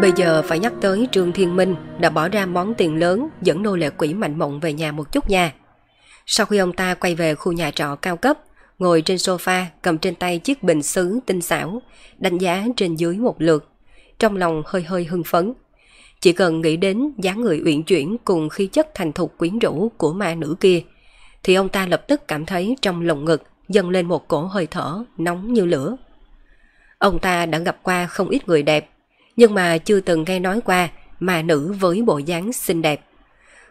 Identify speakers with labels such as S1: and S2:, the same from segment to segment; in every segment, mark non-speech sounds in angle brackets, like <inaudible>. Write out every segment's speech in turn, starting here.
S1: Bây giờ phải nhắc tới Trương Thiên Minh đã bỏ ra món tiền lớn dẫn nô lệ quỷ mạnh mộng về nhà một chút nha. Sau khi ông ta quay về khu nhà trọ cao cấp, ngồi trên sofa cầm trên tay chiếc bình sứ tinh xảo, đánh giá trên dưới một lượt, trong lòng hơi hơi hưng phấn. Chỉ cần nghĩ đến dáng người uyển chuyển cùng khí chất thành thục quyến rũ của ma nữ kia, thì ông ta lập tức cảm thấy trong lồng ngực dâng lên một cổ hơi thở nóng như lửa. Ông ta đã gặp qua không ít người đẹp, nhưng mà chưa từng nghe nói qua mà nữ với bộ dáng xinh đẹp.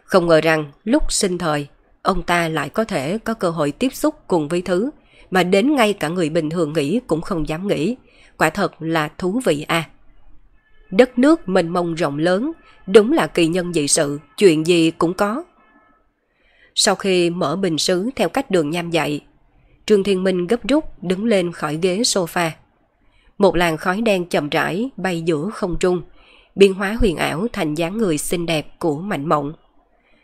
S1: Không ngờ rằng lúc sinh thời, ông ta lại có thể có cơ hội tiếp xúc cùng với thứ mà đến ngay cả người bình thường nghĩ cũng không dám nghĩ. Quả thật là thú vị à. Đất nước mênh mông rộng lớn, đúng là kỳ nhân dị sự, chuyện gì cũng có. Sau khi mở bình sứ theo cách đường nham dạy, Trương Thiên Minh gấp rút đứng lên khỏi ghế sofa. Một làn khói đen chậm rãi bay giữa không trung, biến hóa huyền ảo thành dáng người xinh đẹp của Mạnh Mộng.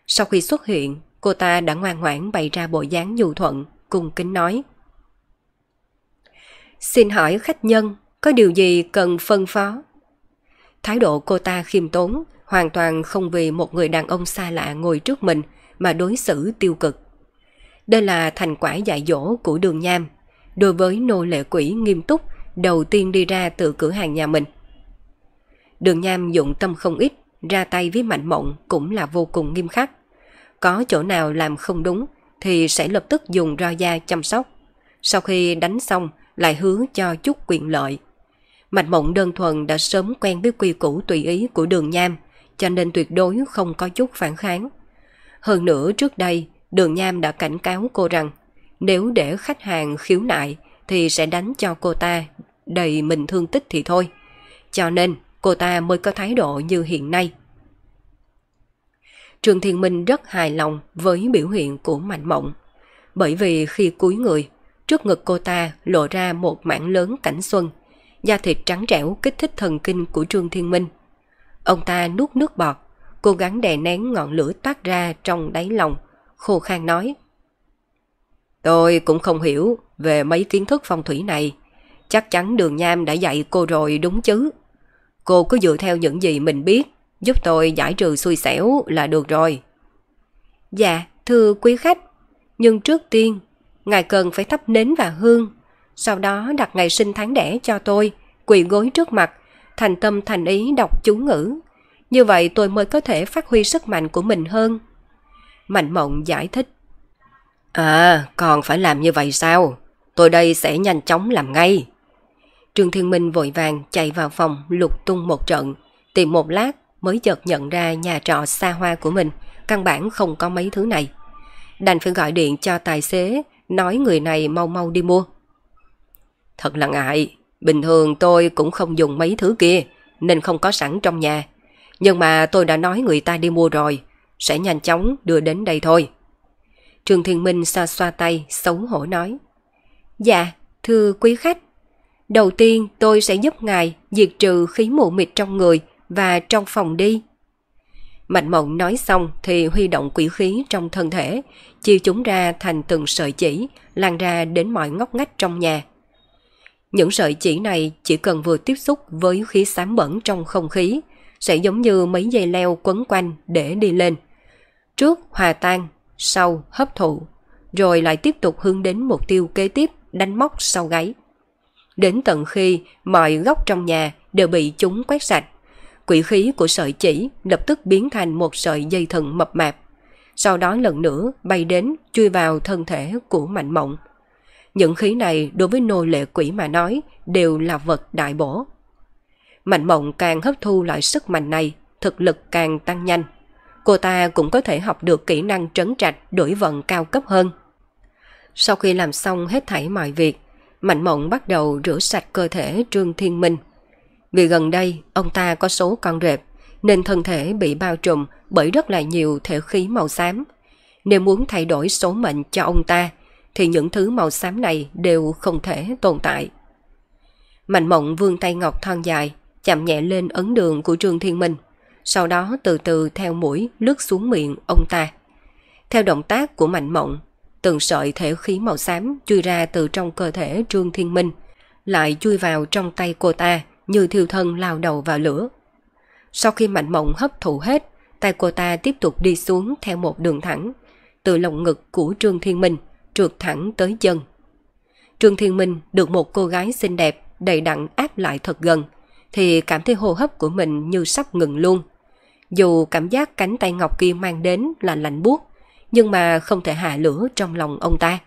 S1: Sau khi xuất hiện, cô ta đã ngoan ngoãn bày ra bộ dáng nhu thuận, cùng kính nói. Xin hỏi khách nhân, có điều gì cần phân phó? Thái độ cô ta khiêm tốn, hoàn toàn không vì một người đàn ông xa lạ ngồi trước mình mà đối xử tiêu cực. Đây là thành quả dạy dỗ của đường nham, đối với nô lệ quỷ nghiêm túc đầu tiên đi ra từ cửa hàng nhà mình. Đường nham dụng tâm không ít, ra tay với mạnh mộng cũng là vô cùng nghiêm khắc. Có chỗ nào làm không đúng thì sẽ lập tức dùng roi da chăm sóc. Sau khi đánh xong lại hứa cho chút quyền lợi. Mạnh mộng đơn thuần đã sớm quen với quy củ tùy ý của đường nham, cho nên tuyệt đối không có chút phản kháng. Hơn nữa trước đây, đường nham đã cảnh cáo cô rằng nếu để khách hàng khiếu nại thì sẽ đánh cho cô ta đầy mình thương tích thì thôi. Cho nên cô ta mới có thái độ như hiện nay. Trường Thiên Minh rất hài lòng với biểu hiện của Mạnh Mộng. Bởi vì khi cúi người, trước ngực cô ta lộ ra một mảng lớn cảnh xuân, da thịt trắng trẻo kích thích thần kinh của Trương Thiên Minh. Ông ta nuốt nước bọt, cố gắng đè nén ngọn lửa toát ra trong đáy lòng, khô khan nói. Tôi cũng không hiểu về mấy kiến thức phong thủy này. Chắc chắn đường nham đã dạy cô rồi đúng chứ. Cô cứ dựa theo những gì mình biết, giúp tôi giải trừ xui xẻo là được rồi. Dạ, thưa quý khách, nhưng trước tiên, ngài cần phải thắp nến và hương, sau đó đặt ngày sinh tháng đẻ cho tôi, quỳ gối trước mặt, thành tâm thành ý đọc chú ngữ. Như vậy tôi mới có thể phát huy sức mạnh của mình hơn. Mạnh mộng giải thích. À, còn phải làm như vậy sao? Tôi đây sẽ nhanh chóng làm ngay. Trương Thiên Minh vội vàng chạy vào phòng lục tung một trận, tìm một lát mới chợt nhận ra nhà trọ xa hoa của mình, căn bản không có mấy thứ này. Đành phải gọi điện cho tài xế, nói người này mau mau đi mua. Thật là ngại, bình thường tôi cũng không dùng mấy thứ kia, nên không có sẵn trong nhà. Nhưng mà tôi đã nói người ta đi mua rồi, sẽ nhanh chóng đưa đến đây thôi. Trương Thiên Minh xoa xoa tay, xấu hổ nói. Dạ, thưa quý khách, đầu tiên tôi sẽ giúp ngài diệt trừ khí mù mịt trong người và trong phòng đi. Mạnh mộng nói xong thì huy động quỷ khí trong thân thể, chia chúng ra thành từng sợi chỉ, lan ra đến mọi ngóc ngách trong nhà. Những sợi chỉ này chỉ cần vừa tiếp xúc với khí xám bẩn trong không khí, sẽ giống như mấy dây leo quấn quanh để đi lên. Trước hòa tan, sau hấp thụ, rồi lại tiếp tục hướng đến mục tiêu kế tiếp đánh móc sau gáy. Đến tận khi mọi góc trong nhà đều bị chúng quét sạch, quỷ khí của sợi chỉ lập tức biến thành một sợi dây thần mập mạp. Sau đó lần nữa bay đến chui vào thân thể của mạnh mộng. Những khí này đối với nô lệ quỷ mà nói đều là vật đại bổ. Mạnh mộng càng hấp thu loại sức mạnh này, thực lực càng tăng nhanh. Cô ta cũng có thể học được kỹ năng trấn trạch đổi vận cao cấp hơn. Sau khi làm xong hết thảy mọi việc, Mạnh Mộng bắt đầu rửa sạch cơ thể Trương Thiên Minh. Vì gần đây, ông ta có số con rệp, nên thân thể bị bao trùm bởi rất là nhiều thể khí màu xám. Nếu muốn thay đổi số mệnh cho ông ta, thì những thứ màu xám này đều không thể tồn tại. Mạnh mộng vươn tay ngọc thon dài, chạm nhẹ lên ấn đường của Trương Thiên Minh, sau đó từ từ theo mũi lướt xuống miệng ông ta. Theo động tác của mạnh mộng, từng sợi thể khí màu xám chui ra từ trong cơ thể Trương Thiên Minh, lại chui vào trong tay cô ta như thiêu thân lao đầu vào lửa. Sau khi mạnh mộng hấp thụ hết, tay cô ta tiếp tục đi xuống theo một đường thẳng, từ lồng ngực của Trương Thiên Minh trượt thẳng tới chân. Trương Thiên Minh được một cô gái xinh đẹp đầy đặn áp lại thật gần, thì cảm thấy hô hấp của mình như sắp ngừng luôn. Dù cảm giác cánh tay ngọc kia mang đến là lạnh buốt, nhưng mà không thể hạ lửa trong lòng ông ta.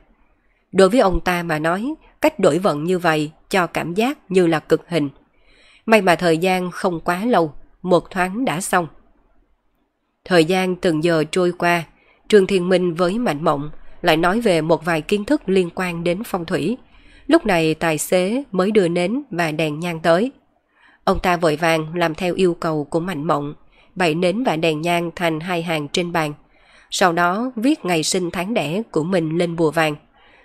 S1: Đối với ông ta mà nói, cách đổi vận như vậy cho cảm giác như là cực hình. May mà thời gian không quá lâu, một thoáng đã xong. Thời gian từng giờ trôi qua, Trương Thiên Minh với Mạnh Mộng lại nói về một vài kiến thức liên quan đến phong thủy. Lúc này tài xế mới đưa nến và đèn nhang tới. Ông ta vội vàng làm theo yêu cầu của Mạnh Mộng, bày nến và đèn nhang thành hai hàng trên bàn. Sau đó viết ngày sinh tháng đẻ của mình lên bùa vàng.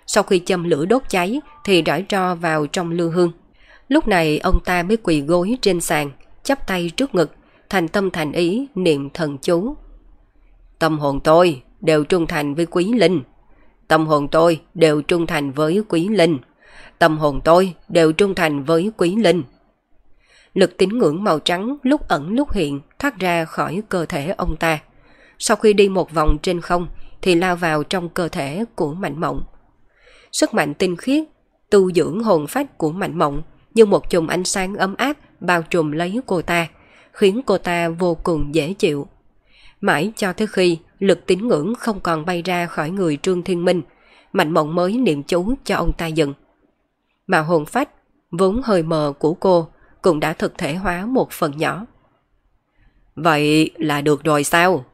S1: Sau khi châm lửa đốt cháy thì rải tro vào trong lư hương. Lúc này ông ta mới quỳ gối trên sàn, chắp tay trước ngực, thành tâm thành ý niệm thần chú. Tâm hồn tôi đều trung thành với quý linh. Tâm hồn tôi đều trung thành với quý linh. Tâm hồn tôi đều trung thành với quý linh. Lực tín ngưỡng màu trắng lúc ẩn lúc hiện thoát ra khỏi cơ thể ông ta. Sau khi đi một vòng trên không thì lao vào trong cơ thể của Mạnh Mộng. Sức mạnh tinh khiết, tu dưỡng hồn phách của Mạnh Mộng như một chùm ánh sáng ấm áp bao trùm lấy cô ta, khiến cô ta vô cùng dễ chịu. Mãi cho tới khi lực tín ngưỡng không còn bay ra khỏi người Trương Thiên Minh, Mạnh Mộng mới niệm chú cho ông ta dừng. Mà hồn phách, vốn hơi mờ của cô, cũng đã thực thể hóa một phần nhỏ. Vậy là được rồi sao?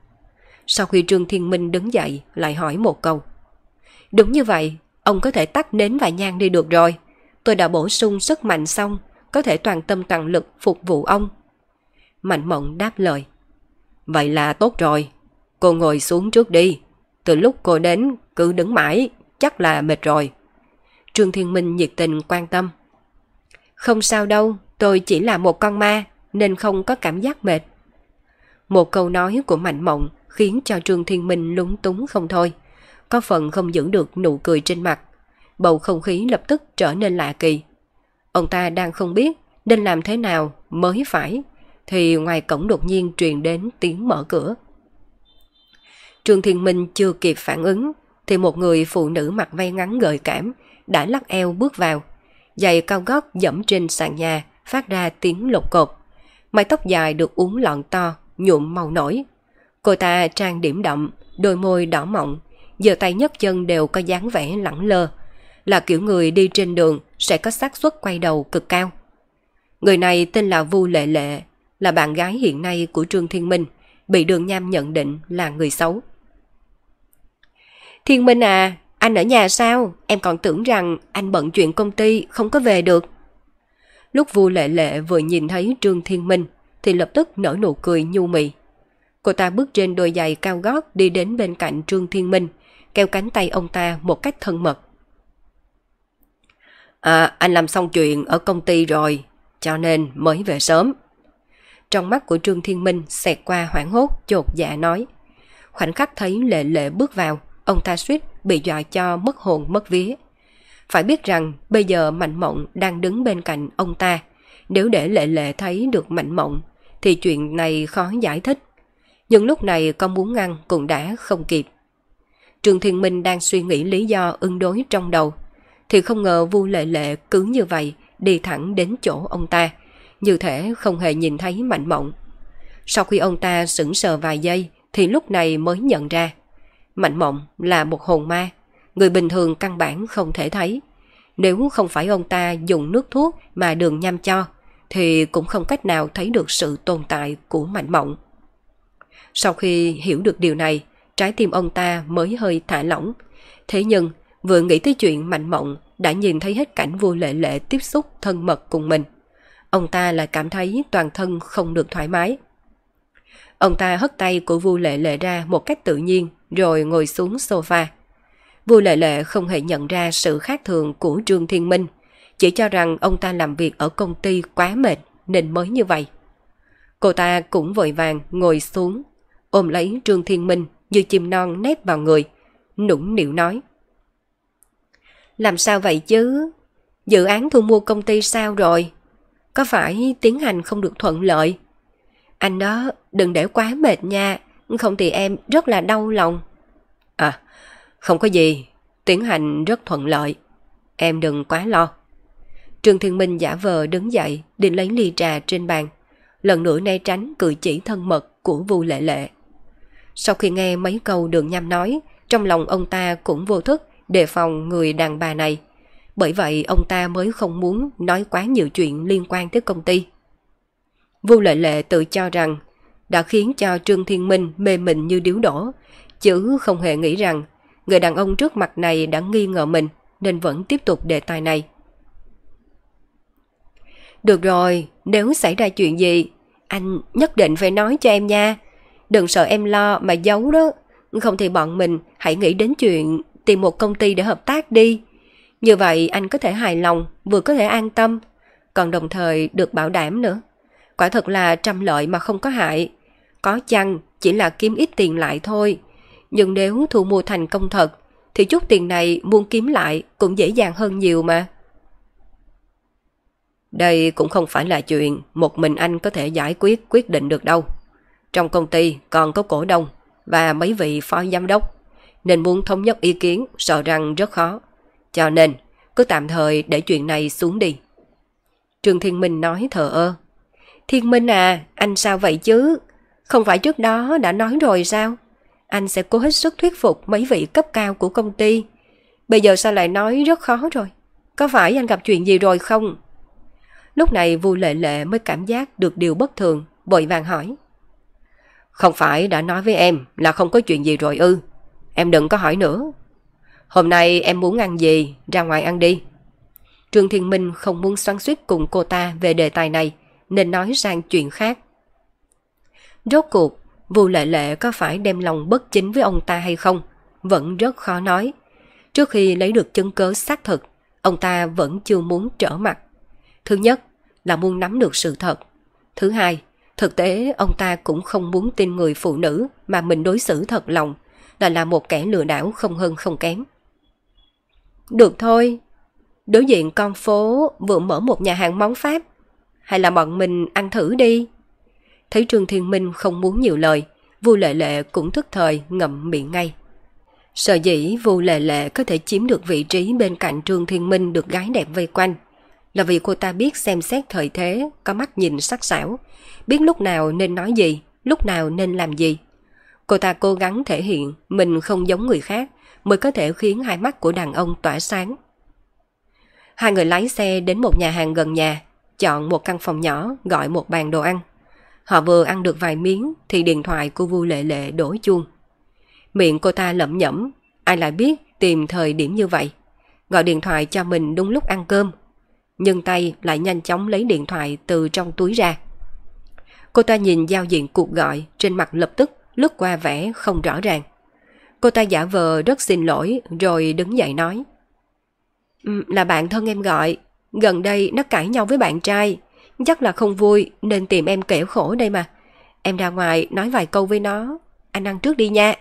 S1: Sau khi Trương Thiên Minh đứng dậy lại hỏi một câu. Đúng như vậy, ông có thể tắt nến và nhang đi được rồi. Tôi đã bổ sung sức mạnh xong, có thể toàn tâm toàn lực phục vụ ông. Mạnh mộng đáp lời. Vậy là tốt rồi, cô ngồi xuống trước đi. Từ lúc cô đến cứ đứng mãi, chắc là mệt rồi. Trương Thiên Minh nhiệt tình quan tâm. Không sao đâu, tôi chỉ là một con ma, nên không có cảm giác mệt. Một câu nói của Mạnh Mộng khiến cho Trương Thiên Minh lúng túng không thôi. Có phần không giữ được nụ cười trên mặt. Bầu không khí lập tức trở nên lạ kỳ. Ông ta đang không biết nên làm thế nào mới phải, thì ngoài cổng đột nhiên truyền đến tiếng mở cửa. Trương Thiên Minh chưa kịp phản ứng, thì một người phụ nữ mặc vây ngắn gợi cảm đã lắc eo bước vào. Giày cao gót dẫm trên sàn nhà, phát ra tiếng lột cột. Mái tóc dài được uống lọn to, nhuộm màu nổi. Cô ta trang điểm đậm, đôi môi đỏ mọng, giờ tay nhấc chân đều có dáng vẻ lẳng lơ. Là kiểu người đi trên đường sẽ có xác suất quay đầu cực cao. Người này tên là Vu Lệ Lệ, là bạn gái hiện nay của Trương Thiên Minh, bị đường nham nhận định là người xấu. Thiên Minh à, anh ở nhà sao? Em còn tưởng rằng anh bận chuyện công ty không có về được. Lúc Vu Lệ Lệ vừa nhìn thấy Trương Thiên Minh thì lập tức nở nụ cười nhu mì. Cô ta bước trên đôi giày cao gót đi đến bên cạnh Trương Thiên Minh, kéo cánh tay ông ta một cách thân mật. À, anh làm xong chuyện ở công ty rồi, cho nên mới về sớm. Trong mắt của Trương Thiên Minh xẹt qua hoảng hốt, chột dạ nói. Khoảnh khắc thấy lệ lệ bước vào, ông ta suýt bị dọa cho mất hồn mất vía. Phải biết rằng bây giờ Mạnh Mộng đang đứng bên cạnh ông ta. Nếu để lệ lệ thấy được Mạnh Mộng thì chuyện này khó giải thích. Nhưng lúc này con muốn ngăn cũng đã không kịp. Trường Thiên Minh đang suy nghĩ lý do ưng đối trong đầu. Thì không ngờ Vu Lệ Lệ cứ như vậy đi thẳng đến chỗ ông ta. Như thể không hề nhìn thấy Mạnh Mộng. Sau khi ông ta sững sờ vài giây thì lúc này mới nhận ra. Mạnh Mộng là một hồn ma người bình thường căn bản không thể thấy. Nếu không phải ông ta dùng nước thuốc mà đường nham cho, thì cũng không cách nào thấy được sự tồn tại của mạnh mộng. Sau khi hiểu được điều này, trái tim ông ta mới hơi thả lỏng. Thế nhưng, Vừa nghĩ tới chuyện Mạnh Mộng đã nhìn thấy hết cảnh vua lệ lệ tiếp xúc thân mật cùng mình. Ông ta lại cảm thấy toàn thân không được thoải mái. Ông ta hất tay của vua Lệ Lệ ra một cách tự nhiên rồi ngồi xuống sofa. Vua Lệ Lệ không hề nhận ra sự khác thường của Trương Thiên Minh, chỉ cho rằng ông ta làm việc ở công ty quá mệt nên mới như vậy. Cô ta cũng vội vàng ngồi xuống, ôm lấy Trương Thiên Minh như chim non nép vào người, nũng nịu nói. Làm sao vậy chứ? Dự án thu mua công ty sao rồi? Có phải tiến hành không được thuận lợi? Anh đó đừng để quá mệt nha, không thì em rất là đau lòng. À, không có gì, tiến hành rất thuận lợi. Em đừng quá lo. Trương Thiên Minh giả vờ đứng dậy định lấy ly trà trên bàn. Lần nữa nay tránh cử chỉ thân mật của Vu Lệ Lệ. Sau khi nghe mấy câu đường nham nói, trong lòng ông ta cũng vô thức đề phòng người đàn bà này. Bởi vậy ông ta mới không muốn nói quá nhiều chuyện liên quan tới công ty. Vu Lệ Lệ tự cho rằng đã khiến cho Trương Thiên Minh mê mình như điếu đổ, chứ không hề nghĩ rằng người đàn ông trước mặt này đã nghi ngờ mình nên vẫn tiếp tục đề tài này. Được rồi, nếu xảy ra chuyện gì, anh nhất định phải nói cho em nha. Đừng sợ em lo mà giấu đó. Không thì bọn mình hãy nghĩ đến chuyện tìm một công ty để hợp tác đi. Như vậy anh có thể hài lòng, vừa có thể an tâm, còn đồng thời được bảo đảm nữa. Quả thật là trăm lợi mà không có hại. Có chăng chỉ là kiếm ít tiền lại thôi. Nhưng nếu thu mua thành công thật, thì chút tiền này muốn kiếm lại cũng dễ dàng hơn nhiều mà. Đây cũng không phải là chuyện một mình anh có thể giải quyết quyết định được đâu. Trong công ty còn có cổ đông và mấy vị phó giám đốc, nên muốn thống nhất ý kiến sợ rằng rất khó. Cho nên, cứ tạm thời để chuyện này xuống đi. Trương Thiên Minh nói thờ ơ. Thiên Minh à, anh sao vậy chứ? Không phải trước đó đã nói rồi sao? Anh sẽ cố hết sức thuyết phục mấy vị cấp cao của công ty. Bây giờ sao lại nói rất khó rồi? Có phải anh gặp chuyện gì rồi không? Lúc này Vu Lệ Lệ mới cảm giác được điều bất thường, vội vàng hỏi. Không phải đã nói với em là không có chuyện gì rồi ư. Em đừng có hỏi nữa. Hôm nay em muốn ăn gì, ra ngoài ăn đi. Trương Thiên Minh không muốn xoắn suýt cùng cô ta về đề tài này, nên nói sang chuyện khác. Rốt cuộc, Vu Lệ Lệ có phải đem lòng bất chính với ông ta hay không, vẫn rất khó nói. Trước khi lấy được chứng cớ xác thực, ông ta vẫn chưa muốn trở mặt. Thứ nhất là muốn nắm được sự thật. Thứ hai, thực tế ông ta cũng không muốn tin người phụ nữ mà mình đối xử thật lòng, là là một kẻ lừa đảo không hơn không kém. Được thôi, đối diện con phố vừa mở một nhà hàng món Pháp, hay là bọn mình ăn thử đi. Thấy Trương Thiên Minh không muốn nhiều lời, Vu Lệ Lệ cũng thức thời ngậm miệng ngay. Sợ dĩ Vu Lệ Lệ có thể chiếm được vị trí bên cạnh Trương Thiên Minh được gái đẹp vây quanh, là vì cô ta biết xem xét thời thế, có mắt nhìn sắc sảo, biết lúc nào nên nói gì, lúc nào nên làm gì. Cô ta cố gắng thể hiện mình không giống người khác mới có thể khiến hai mắt của đàn ông tỏa sáng. Hai người lái xe đến một nhà hàng gần nhà, chọn một căn phòng nhỏ gọi một bàn đồ ăn. Họ vừa ăn được vài miếng thì điện thoại của Vu Lệ Lệ đổ chuông. Miệng cô ta lẩm nhẩm, ai lại biết tìm thời điểm như vậy. Gọi điện thoại cho mình đúng lúc ăn cơm. Nhưng tay lại nhanh chóng lấy điện thoại từ trong túi ra. Cô ta nhìn giao diện cuộc gọi trên mặt lập tức lướt qua vẻ không rõ ràng. Cô ta giả vờ rất xin lỗi rồi đứng dậy nói. Là bạn thân em gọi, gần đây nó cãi nhau với bạn trai, chắc là không vui nên tìm em kể khổ đây mà. Em ra ngoài nói vài câu với nó, anh ăn trước đi nha.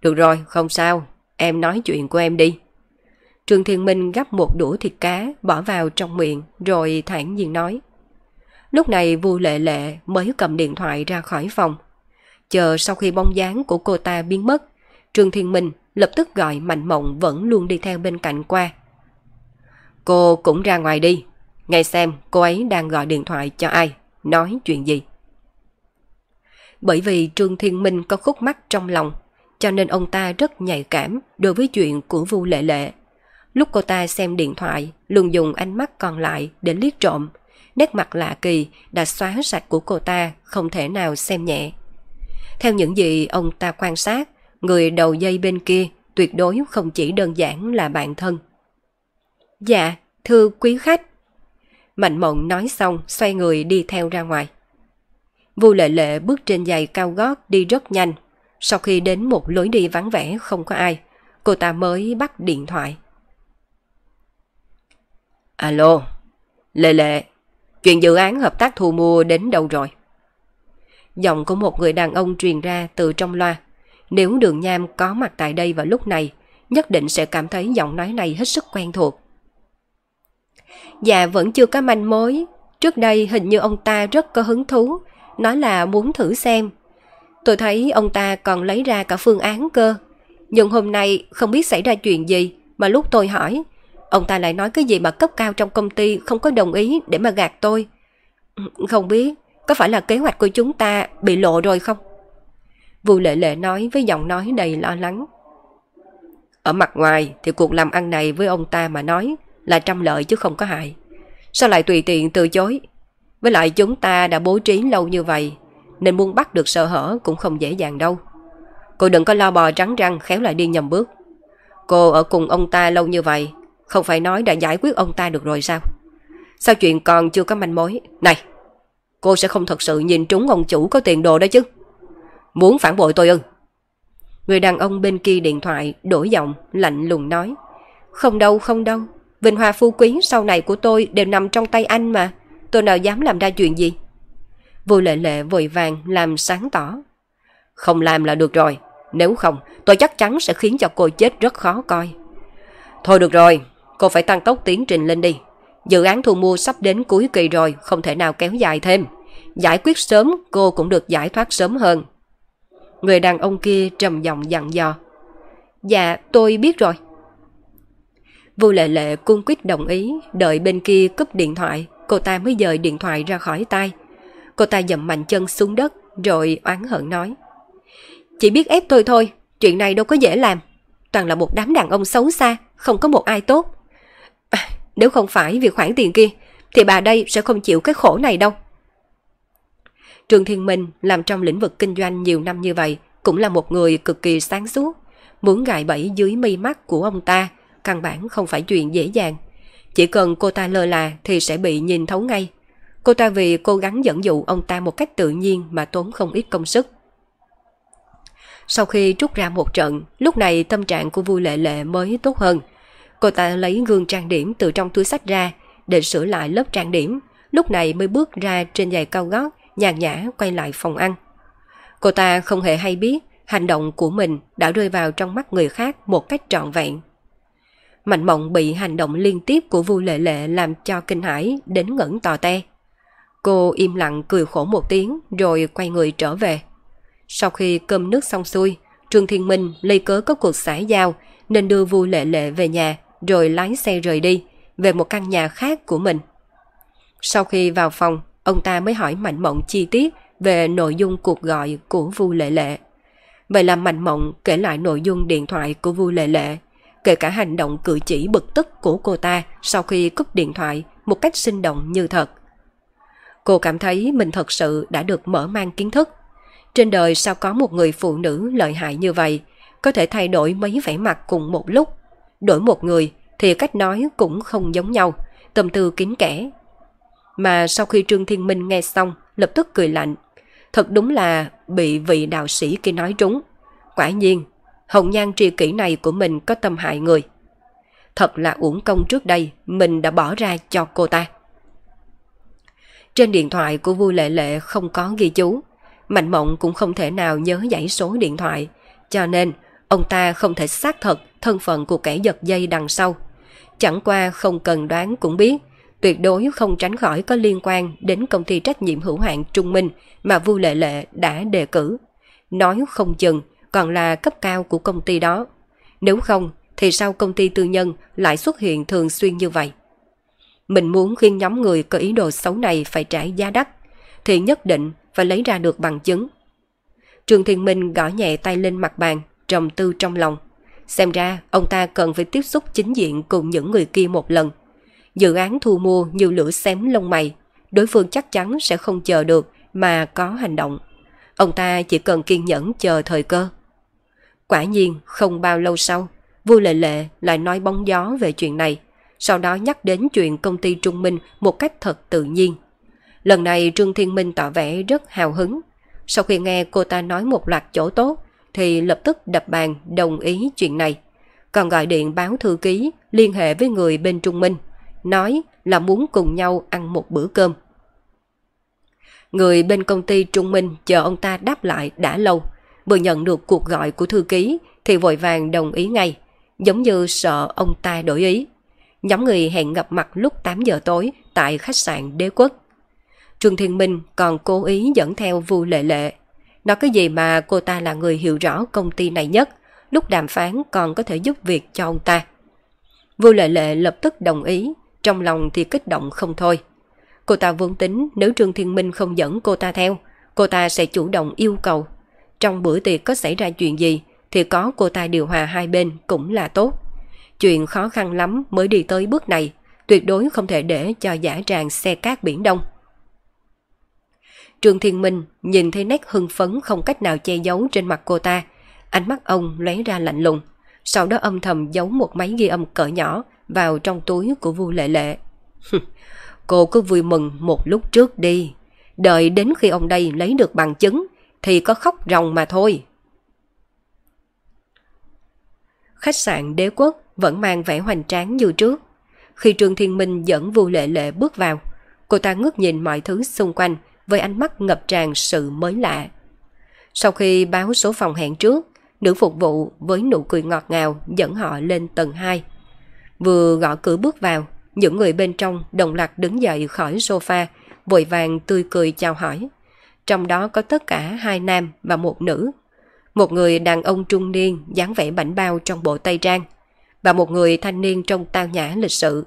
S1: Được rồi, không sao, em nói chuyện của em đi. Trương Thiên Minh gắp một đũa thịt cá bỏ vào trong miệng rồi thản nhiên nói. Lúc này Vu Lệ Lệ mới cầm điện thoại ra khỏi phòng. Chờ sau khi bóng dáng của cô ta biến mất, Trương Thiên Minh lập tức gọi Mạnh Mộng vẫn luôn đi theo bên cạnh qua. Cô cũng ra ngoài đi, nghe xem cô ấy đang gọi điện thoại cho ai, nói chuyện gì. Bởi vì Trương Thiên Minh có khúc mắc trong lòng, cho nên ông ta rất nhạy cảm đối với chuyện của Vu Lệ Lệ. Lúc cô ta xem điện thoại, luôn dùng ánh mắt còn lại để liếc trộm. Nét mặt lạ kỳ đã xóa sạch của cô ta, không thể nào xem nhẹ. Theo những gì ông ta quan sát, người đầu dây bên kia tuyệt đối không chỉ đơn giản là bạn thân. Dạ, thưa quý khách. Mạnh mộng nói xong xoay người đi theo ra ngoài. Vu lệ lệ bước trên giày cao gót đi rất nhanh. Sau khi đến một lối đi vắng vẻ không có ai, cô ta mới bắt điện thoại. Alo, Lê Lệ, chuyện dự án hợp tác thu mua đến đâu rồi? Giọng của một người đàn ông truyền ra từ trong loa. Nếu đường nham có mặt tại đây vào lúc này, nhất định sẽ cảm thấy giọng nói này hết sức quen thuộc. Dạ vẫn chưa có manh mối. Trước đây hình như ông ta rất có hứng thú, nói là muốn thử xem. Tôi thấy ông ta còn lấy ra cả phương án cơ. Nhưng hôm nay không biết xảy ra chuyện gì mà lúc tôi hỏi, ông ta lại nói cái gì mà cấp cao trong công ty không có đồng ý để mà gạt tôi. Không biết, có phải là kế hoạch của chúng ta bị lộ rồi không? Vu Lệ Lệ nói với giọng nói đầy lo lắng. Ở mặt ngoài thì cuộc làm ăn này với ông ta mà nói là trăm lợi chứ không có hại. Sao lại tùy tiện từ chối? Với lại chúng ta đã bố trí lâu như vậy nên muốn bắt được sợ hở cũng không dễ dàng đâu. Cô đừng có lo bò trắng răng khéo lại đi nhầm bước. Cô ở cùng ông ta lâu như vậy không phải nói đã giải quyết ông ta được rồi sao? Sao chuyện còn chưa có manh mối? Này, cô sẽ không thật sự nhìn trúng ông chủ có tiền đồ đó chứ. Muốn phản bội tôi ư? Người đàn ông bên kia điện thoại đổi giọng lạnh lùng nói. Không đâu, không đâu. Vinh hoa phú quý sau này của tôi đều nằm trong tay anh mà. Tôi nào dám làm ra chuyện gì? vui lệ lệ vội vàng làm sáng tỏ. Không làm là được rồi. Nếu không, tôi chắc chắn sẽ khiến cho cô chết rất khó coi. Thôi được rồi, cô phải tăng tốc tiến trình lên đi. Dự án thu mua sắp đến cuối kỳ rồi, không thể nào kéo dài thêm. Giải quyết sớm, cô cũng được giải thoát sớm hơn. Người đàn ông kia trầm giọng dặn dò. Dạ, tôi biết rồi. Vu lệ lệ cung quyết đồng ý, đợi bên kia cúp điện thoại, cô ta mới dời điện thoại ra khỏi tay. Cô ta dậm mạnh chân xuống đất, rồi oán hận nói. Chỉ biết ép tôi thôi, chuyện này đâu có dễ làm. Toàn là một đám đàn ông xấu xa, không có một ai tốt. À, nếu không phải vì khoản tiền kia, thì bà đây sẽ không chịu cái khổ này đâu. Trường Thiên Minh làm trong lĩnh vực kinh doanh nhiều năm như vậy, cũng là một người cực kỳ sáng suốt. Muốn gài bẫy dưới mi mắt của ông ta, căn bản không phải chuyện dễ dàng. Chỉ cần cô ta lơ là thì sẽ bị nhìn thấu ngay. Cô ta vì cố gắng dẫn dụ ông ta một cách tự nhiên mà tốn không ít công sức. Sau khi trút ra một trận, lúc này tâm trạng của Vui Lệ Lệ mới tốt hơn. Cô ta lấy gương trang điểm từ trong túi sách ra để sửa lại lớp trang điểm, lúc này mới bước ra trên giày cao gót, nhàn nhã quay lại phòng ăn. Cô ta không hề hay biết hành động của mình đã rơi vào trong mắt người khác một cách trọn vẹn. Mạnh mộng bị hành động liên tiếp của Vu Lệ Lệ làm cho kinh hãi đến ngẩn tò te. Cô im lặng cười khổ một tiếng rồi quay người trở về. Sau khi cơm nước xong xuôi, Trương Thiên Minh lấy cớ có cuộc xã giao nên đưa Vu Lệ Lệ về nhà rồi lái xe rời đi về một căn nhà khác của mình. Sau khi vào phòng, ông ta mới hỏi Mạnh Mộng chi tiết về nội dung cuộc gọi của Vu Lệ Lệ. Vậy là Mạnh Mộng kể lại nội dung điện thoại của Vu Lệ Lệ, kể cả hành động cử chỉ bực tức của cô ta sau khi cúp điện thoại một cách sinh động như thật. Cô cảm thấy mình thật sự đã được mở mang kiến thức. Trên đời sao có một người phụ nữ lợi hại như vậy, có thể thay đổi mấy vẻ mặt cùng một lúc. Đổi một người thì cách nói cũng không giống nhau, tâm tư kín kẽ. Mà sau khi Trương Thiên Minh nghe xong, lập tức cười lạnh. Thật đúng là bị vị đạo sĩ kia nói trúng. Quả nhiên, hồng nhan tri kỷ này của mình có tâm hại người. Thật là uổng công trước đây mình đã bỏ ra cho cô ta. Trên điện thoại của vui Lệ Lệ không có ghi chú. Mạnh Mộng cũng không thể nào nhớ dãy số điện thoại. Cho nên, ông ta không thể xác thật thân phận của kẻ giật dây đằng sau. Chẳng qua không cần đoán cũng biết, tuyệt đối không tránh khỏi có liên quan đến công ty trách nhiệm hữu hạn Trung Minh mà Vu Lệ Lệ đã đề cử. Nói không chừng còn là cấp cao của công ty đó. Nếu không, thì sao công ty tư nhân lại xuất hiện thường xuyên như vậy? Mình muốn khuyên nhóm người có ý đồ xấu này phải trả giá đắt, thì nhất định phải lấy ra được bằng chứng. Trường Thiên Minh gõ nhẹ tay lên mặt bàn, trầm tư trong lòng. Xem ra ông ta cần phải tiếp xúc chính diện cùng những người kia một lần. Dự án thu mua như lửa xém lông mày, đối phương chắc chắn sẽ không chờ được mà có hành động. Ông ta chỉ cần kiên nhẫn chờ thời cơ. Quả nhiên không bao lâu sau, vua Lệ Lệ lại nói bóng gió về chuyện này, sau đó nhắc đến chuyện công ty Trung Minh một cách thật tự nhiên. Lần này Trương Thiên Minh tỏ vẻ rất hào hứng. Sau khi nghe cô ta nói một loạt chỗ tốt, thì lập tức đập bàn đồng ý chuyện này. Còn gọi điện báo thư ký liên hệ với người bên Trung Minh, nói là muốn cùng nhau ăn một bữa cơm. Người bên công ty Trung Minh chờ ông ta đáp lại đã lâu, vừa nhận được cuộc gọi của thư ký thì vội vàng đồng ý ngay, giống như sợ ông ta đổi ý. Nhóm người hẹn gặp mặt lúc 8 giờ tối tại khách sạn Đế Quốc. Trương Thiên Minh còn cố ý dẫn theo Vu Lệ Lệ. Nói cái gì mà cô ta là người hiểu rõ công ty này nhất, lúc đàm phán còn có thể giúp việc cho ông ta. Vu Lệ Lệ lập tức đồng ý, trong lòng thì kích động không thôi. Cô ta vốn tính nếu Trương Thiên Minh không dẫn cô ta theo, cô ta sẽ chủ động yêu cầu. Trong bữa tiệc có xảy ra chuyện gì thì có cô ta điều hòa hai bên cũng là tốt. Chuyện khó khăn lắm mới đi tới bước này, tuyệt đối không thể để cho giả tràng xe cát biển đông. Trương Thiên Minh nhìn thấy nét hưng phấn không cách nào che giấu trên mặt cô ta. Ánh mắt ông lóe ra lạnh lùng, sau đó âm thầm giấu một máy ghi âm cỡ nhỏ vào trong túi của Vu Lệ Lệ. Cô cứ vui mừng một lúc trước đi, đợi đến khi ông đây lấy được bằng chứng thì có khóc ròng mà thôi. Khách sạn đế quốc vẫn mang vẻ hoành tráng như trước. Khi Trương Thiên Minh dẫn Vu Lệ Lệ bước vào, cô ta ngước nhìn mọi thứ xung quanh với ánh mắt ngập tràn sự mới lạ. Sau khi báo số phòng hẹn trước, nữ phục vụ với nụ cười ngọt ngào dẫn họ lên tầng 2. Vừa gõ cửa bước vào, những người bên trong đồng loạt đứng dậy khỏi sofa, vội vàng tươi cười chào hỏi. Trong đó có tất cả hai nam và một nữ. Một người đàn ông trung niên dáng vẻ bảnh bao trong bộ tây trang và một người thanh niên trong tao nhã lịch sự.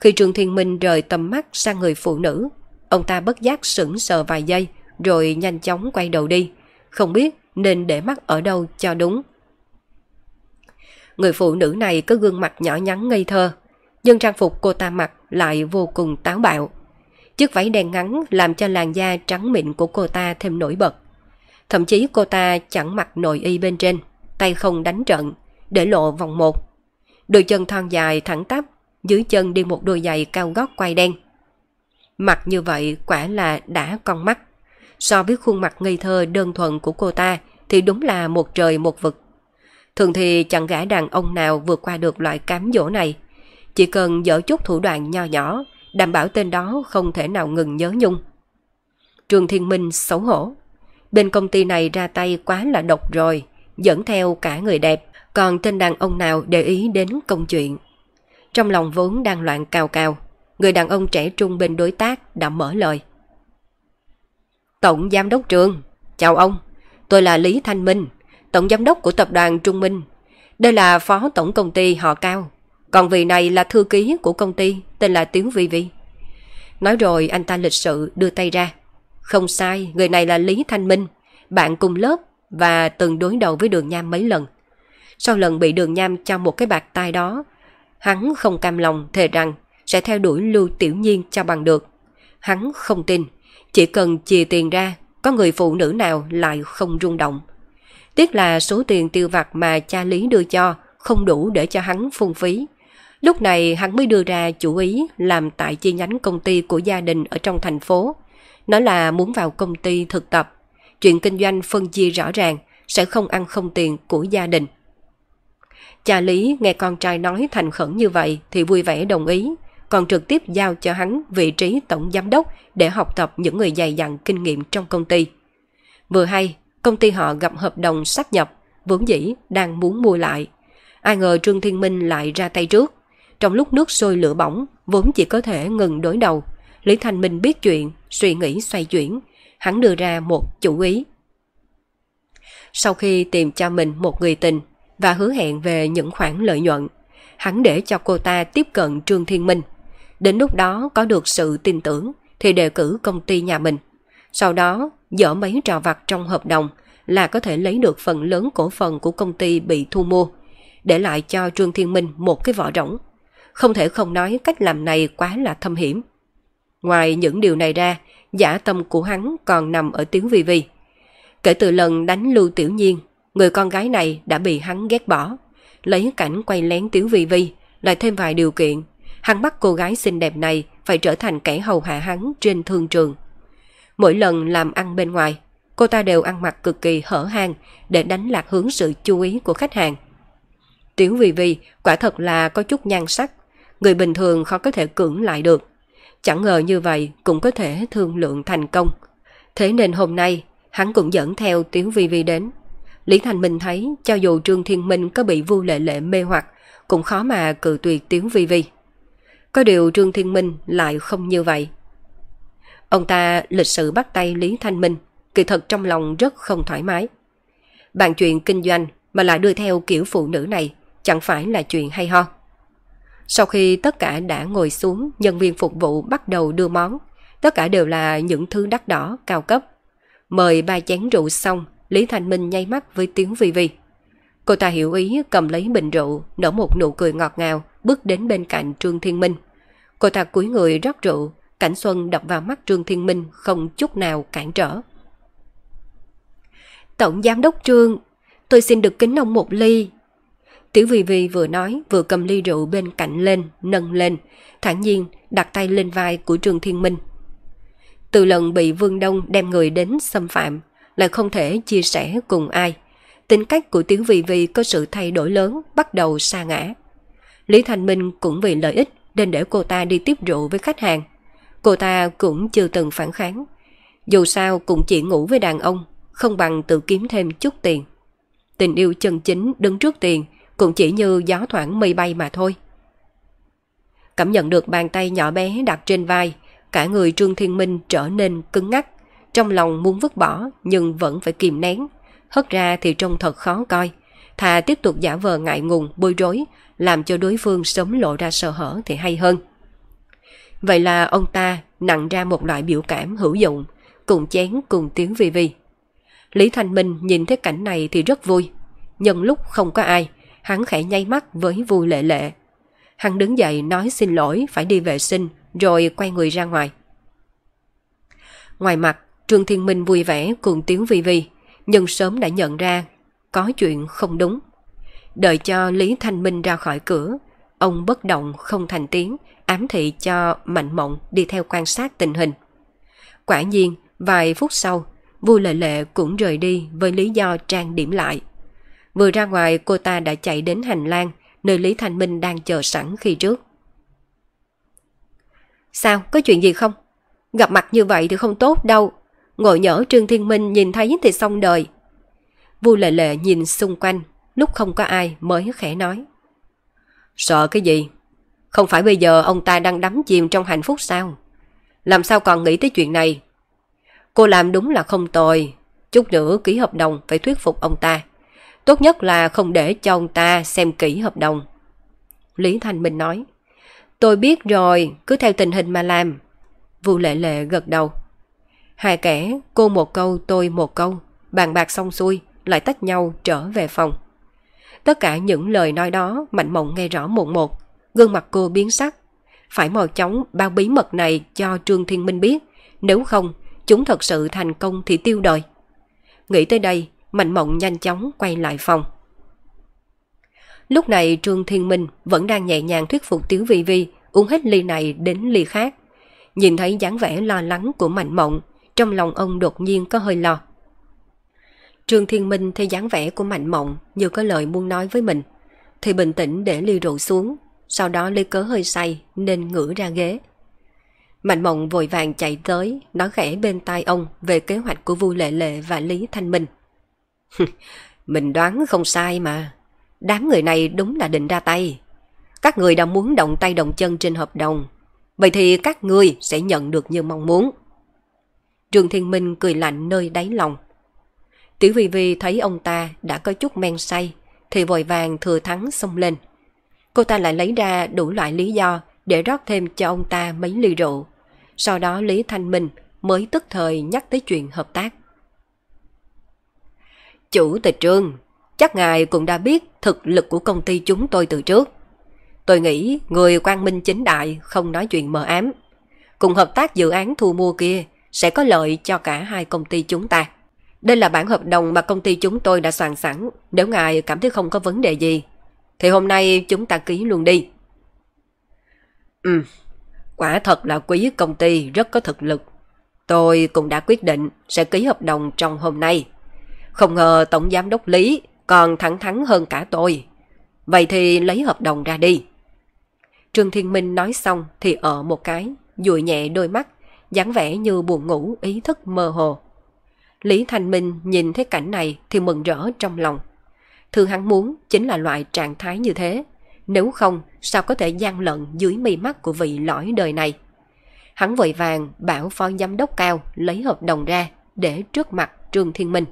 S1: Khi Trương Thiên Minh rời tầm mắt sang người phụ nữ, ông ta bất giác sững sờ vài giây rồi nhanh chóng quay đầu đi, không biết nên để mắt ở đâu cho đúng. Người phụ nữ này có gương mặt nhỏ nhắn ngây thơ, nhưng trang phục cô ta mặc lại vô cùng táo bạo. Chiếc váy đen ngắn làm cho làn da trắng mịn của cô ta thêm nổi bật. Thậm chí cô ta chẳng mặc nội y bên trên, tay không đánh trận, để lộ vòng một. Đôi chân thon dài thẳng tắp, dưới chân đi một đôi giày cao gót quai đen. Mặt như vậy quả là đã con mắt. So với khuôn mặt ngây thơ đơn thuần của cô ta thì đúng là một trời một vực. Thường thì chẳng gã đàn ông nào vượt qua được loại cám dỗ này. Chỉ cần dở chút thủ đoạn nho nhỏ, đảm bảo tên đó không thể nào ngừng nhớ nhung. Trường Thiên Minh xấu hổ. Bên công ty này ra tay quá là độc rồi, dẫn theo cả người đẹp, còn tên đàn ông nào để ý đến công chuyện. Trong lòng vốn đang loạn cao cao, người đàn ông trẻ trung bên đối tác đã mở lời. Tổng Giám đốc Trường, chào ông, tôi là Lý Thanh Minh, Tổng Giám đốc của Tập đoàn Trung Minh. Đây là Phó Tổng Công ty họ Cao, còn vị này là thư ký của công ty tên là Tiếu Vi Vi. Nói rồi anh ta lịch sự đưa tay ra. Không sai, người này là Lý Thanh Minh, bạn cùng lớp và từng đối đầu với đường nham mấy lần. Sau lần bị đường nham cho một cái bạc tai đó, hắn không cam lòng thề rằng sẽ theo đuổi Lưu Tiểu Nhiên cho bằng được. Hắn không tin, chỉ cần chìa tiền ra, có người phụ nữ nào lại không rung động. Tiếc là số tiền tiêu vặt mà cha Lý đưa cho không đủ để cho hắn phung phí. Lúc này hắn mới đưa ra chủ ý làm tại chi nhánh công ty của gia đình ở trong thành phố. Nó là muốn vào công ty thực tập. Chuyện kinh doanh phân chia rõ ràng, sẽ không ăn không tiền của gia đình. Cha Lý nghe con trai nói thành khẩn như vậy thì vui vẻ đồng ý, còn trực tiếp giao cho hắn vị trí tổng giám đốc để học tập những người dày dặn kinh nghiệm trong công ty. Vừa hay, công ty họ gặp hợp đồng sáp nhập, vốn dĩ đang muốn mua lại. Ai ngờ Trương Thiên Minh lại ra tay trước. Trong lúc nước sôi lửa bỏng, vốn chỉ có thể ngừng đối đầu. Lý Thanh Minh biết chuyện, suy nghĩ xoay chuyển. Hắn đưa ra một chủ ý. Sau khi tìm cho mình một người tình và hứa hẹn về những khoản lợi nhuận, hắn để cho cô ta tiếp cận Trương Thiên Minh. Đến lúc đó có được sự tin tưởng thì đề cử công ty nhà mình. Sau đó dỡ mấy trò vặt trong hợp đồng là có thể lấy được phần lớn cổ phần của công ty bị thu mua, để lại cho Trương Thiên Minh một cái vỏ rỗng. Không thể không nói cách làm này quá là thâm hiểm. Ngoài những điều này ra, giả tâm của hắn còn nằm ở tiếng vi vi. Kể từ lần đánh Lưu Tiểu Nhiên, người con gái này đã bị hắn ghét bỏ. lấy cảnh quay lén Tiểu Vi Vi, lại thêm vài điều kiện. Hắn bắt cô gái xinh đẹp này phải trở thành kẻ hầu hạ hắn trên thương trường. Mỗi lần làm ăn bên ngoài, cô ta đều ăn mặc cực kỳ hở hang để đánh lạc hướng sự chú ý của khách hàng. Tiểu Vi Vi quả thật là có chút nhan sắc, người bình thường khó có thể cưỡng lại được. Chẳng ngờ như vậy cũng có thể thương lượng thành công. Thế nên hôm nay, hắn cũng dẫn theo Tiểu Vi Vi đến. Lý Thành Minh thấy cho dù Trương Thiên Minh có bị vu lệ lệ mê hoặc, cũng khó mà cự tuyệt Tiểu Vi Vi. Có điều Trương Thiên Minh lại không như vậy. Ông ta lịch sự bắt tay Lý Thanh Minh, kỳ thật trong lòng rất không thoải mái. Bàn chuyện kinh doanh mà lại đưa theo kiểu phụ nữ này chẳng phải là chuyện hay ho. Sau khi tất cả đã ngồi xuống, nhân viên phục vụ bắt đầu đưa món. Tất cả đều là những thứ đắt đỏ, cao cấp. Mời ba chén rượu xong, Lý Thanh Minh nháy mắt với tiếng vi vi. Cô ta hiểu ý cầm lấy bình rượu, nở một nụ cười ngọt ngào, bước đến bên cạnh Trương Thiên Minh. Cô ta cúi người rót rượu, cảnh xuân đập vào mắt Trương Thiên Minh không chút nào cản trở. Tổng giám đốc Trương, tôi xin được kính ông một ly. Tiểu Vì Vì vừa nói vừa cầm ly rượu bên cạnh lên, nâng lên, thản nhiên đặt tay lên vai của Trương Thiên Minh. Từ lần bị Vương Đông đem người đến xâm phạm, lại không thể chia sẻ cùng ai. Tính cách của Tiểu Vì Vì có sự thay đổi lớn, bắt đầu xa ngã. Lý Thành Minh cũng vì lợi ích nên để cô ta đi tiếp rượu với khách hàng. Cô ta cũng chưa từng phản kháng. Dù sao cũng chỉ ngủ với đàn ông, không bằng tự kiếm thêm chút tiền. Tình yêu chân chính đứng trước tiền cũng chỉ như gió thoảng mây bay mà thôi. Cảm nhận được bàn tay nhỏ bé đặt trên vai, cả người Trương Thiên Minh trở nên cứng ngắc, trong lòng muốn vứt bỏ nhưng vẫn phải kìm nén. Hất ra thì trông thật khó coi, thà tiếp tục giả vờ ngại ngùng, bối rối, làm cho đối phương sớm lộ ra sơ hở thì hay hơn. Vậy là ông ta nặng ra một loại biểu cảm hữu dụng, cùng chén cùng tiếng vi vi. Lý Thanh Minh nhìn thấy cảnh này thì rất vui. Nhân lúc không có ai, hắn khẽ nhay mắt với vui lệ lệ. Hắn đứng dậy nói xin lỗi phải đi vệ sinh rồi quay người ra ngoài. Ngoài mặt, Trương Thiên Minh vui vẻ cùng tiếng vi vi, nhưng sớm đã nhận ra có chuyện không đúng. Đợi cho Lý Thanh Minh ra khỏi cửa, ông bất động không thành tiếng, ám thị cho Mạnh Mộng đi theo quan sát tình hình. Quả nhiên, vài phút sau, Vu Lệ Lệ cũng rời đi với lý do trang điểm lại. Vừa ra ngoài cô ta đã chạy đến hành lang, nơi Lý Thanh Minh đang chờ sẵn khi trước. Sao, có chuyện gì không? Gặp mặt như vậy thì không tốt đâu. Ngồi nhỡ Trương Thiên Minh nhìn thấy thì xong đời. Vu Lệ Lệ nhìn xung quanh, lúc không có ai mới khẽ nói. Sợ cái gì? Không phải bây giờ ông ta đang đắm chìm trong hạnh phúc sao? Làm sao còn nghĩ tới chuyện này? Cô làm đúng là không tồi. Chút nữa ký hợp đồng phải thuyết phục ông ta. Tốt nhất là không để cho ông ta xem kỹ hợp đồng. Lý Thanh Minh nói. Tôi biết rồi, cứ theo tình hình mà làm. Vu lệ lệ gật đầu. Hai kẻ, cô một câu tôi một câu, bàn bạc xong xuôi, lại tách nhau trở về phòng. Tất cả những lời nói đó Mạnh Mộng nghe rõ một một, gương mặt cô biến sắc. Phải mau chóng bao bí mật này cho Trương Thiên Minh biết, nếu không, chúng thật sự thành công thì tiêu đời. Nghĩ tới đây, Mạnh Mộng nhanh chóng quay lại phòng. Lúc này Trương Thiên Minh vẫn đang nhẹ nhàng thuyết phục Tiếu Vi Vi uống hết ly này đến ly khác. Nhìn thấy dáng vẻ lo lắng của Mạnh Mộng, trong lòng ông đột nhiên có hơi lo. Trương Thiên Minh thấy dáng vẻ của Mạnh Mộng như có lời muốn nói với mình, thì bình tĩnh để ly rượu xuống, sau đó ly cớ hơi say nên ngửa ra ghế. Mạnh Mộng vội vàng chạy tới, nói khẽ bên tai ông về kế hoạch của Vu Lệ Lệ và Lý Thanh Minh. <laughs> mình đoán không sai mà, đám người này đúng là định ra tay. Các người đã muốn động tay động chân trên hợp đồng, vậy thì các người sẽ nhận được như mong muốn. Trương Thiên Minh cười lạnh nơi đáy lòng. Tiểu Vy Vy thấy ông ta đã có chút men say, thì vội vàng thừa thắng xông lên. Cô ta lại lấy ra đủ loại lý do để rót thêm cho ông ta mấy ly rượu. Sau đó Lý Thanh Minh mới tức thời nhắc tới chuyện hợp tác. Chủ tịch trương, chắc ngài cũng đã biết thực lực của công ty chúng tôi từ trước. Tôi nghĩ người quan minh chính đại không nói chuyện mờ ám. Cùng hợp tác dự án thu mua kia sẽ có lợi cho cả hai công ty chúng ta. Đây là bản hợp đồng mà công ty chúng tôi đã soạn sẵn, nếu ngài cảm thấy không có vấn đề gì. thì hôm nay chúng ta ký luôn đi. Ừ, quả thật là quý công ty rất có thực lực. Tôi cũng đã quyết định sẽ ký hợp đồng trong hôm nay. Không ngờ Tổng Giám đốc Lý còn thẳng thắn hơn cả tôi. Vậy thì lấy hợp đồng ra đi. Trương Thiên Minh nói xong thì ở một cái, dụi nhẹ đôi mắt, dáng vẻ như buồn ngủ ý thức mơ hồ. Lý Thanh Minh nhìn thấy cảnh này thì mừng rỡ trong lòng. Thứ hắn muốn chính là loại trạng thái như thế. Nếu không, sao có thể gian lận dưới mi mắt của vị lõi đời này? Hắn vội vàng bảo phó giám đốc cao lấy hợp đồng ra để trước mặt Trương Thiên Minh.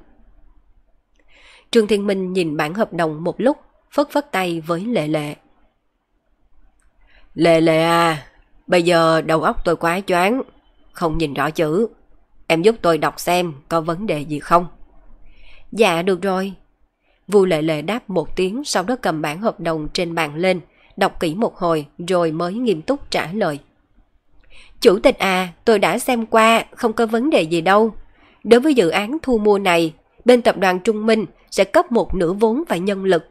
S1: Trương Thiên Minh nhìn bản hợp đồng một lúc, phất phất tay với Lệ Lệ. Lệ Lệ à, bây giờ đầu óc tôi quá choáng, không nhìn rõ chữ. Em giúp tôi đọc xem có vấn đề gì không? Dạ được rồi. Vu Lệ Lệ đáp một tiếng sau đó cầm bản hợp đồng trên bàn lên, đọc kỹ một hồi rồi mới nghiêm túc trả lời. Chủ tịch à, tôi đã xem qua, không có vấn đề gì đâu. Đối với dự án thu mua này, bên tập đoàn Trung Minh sẽ cấp một nửa vốn và nhân lực.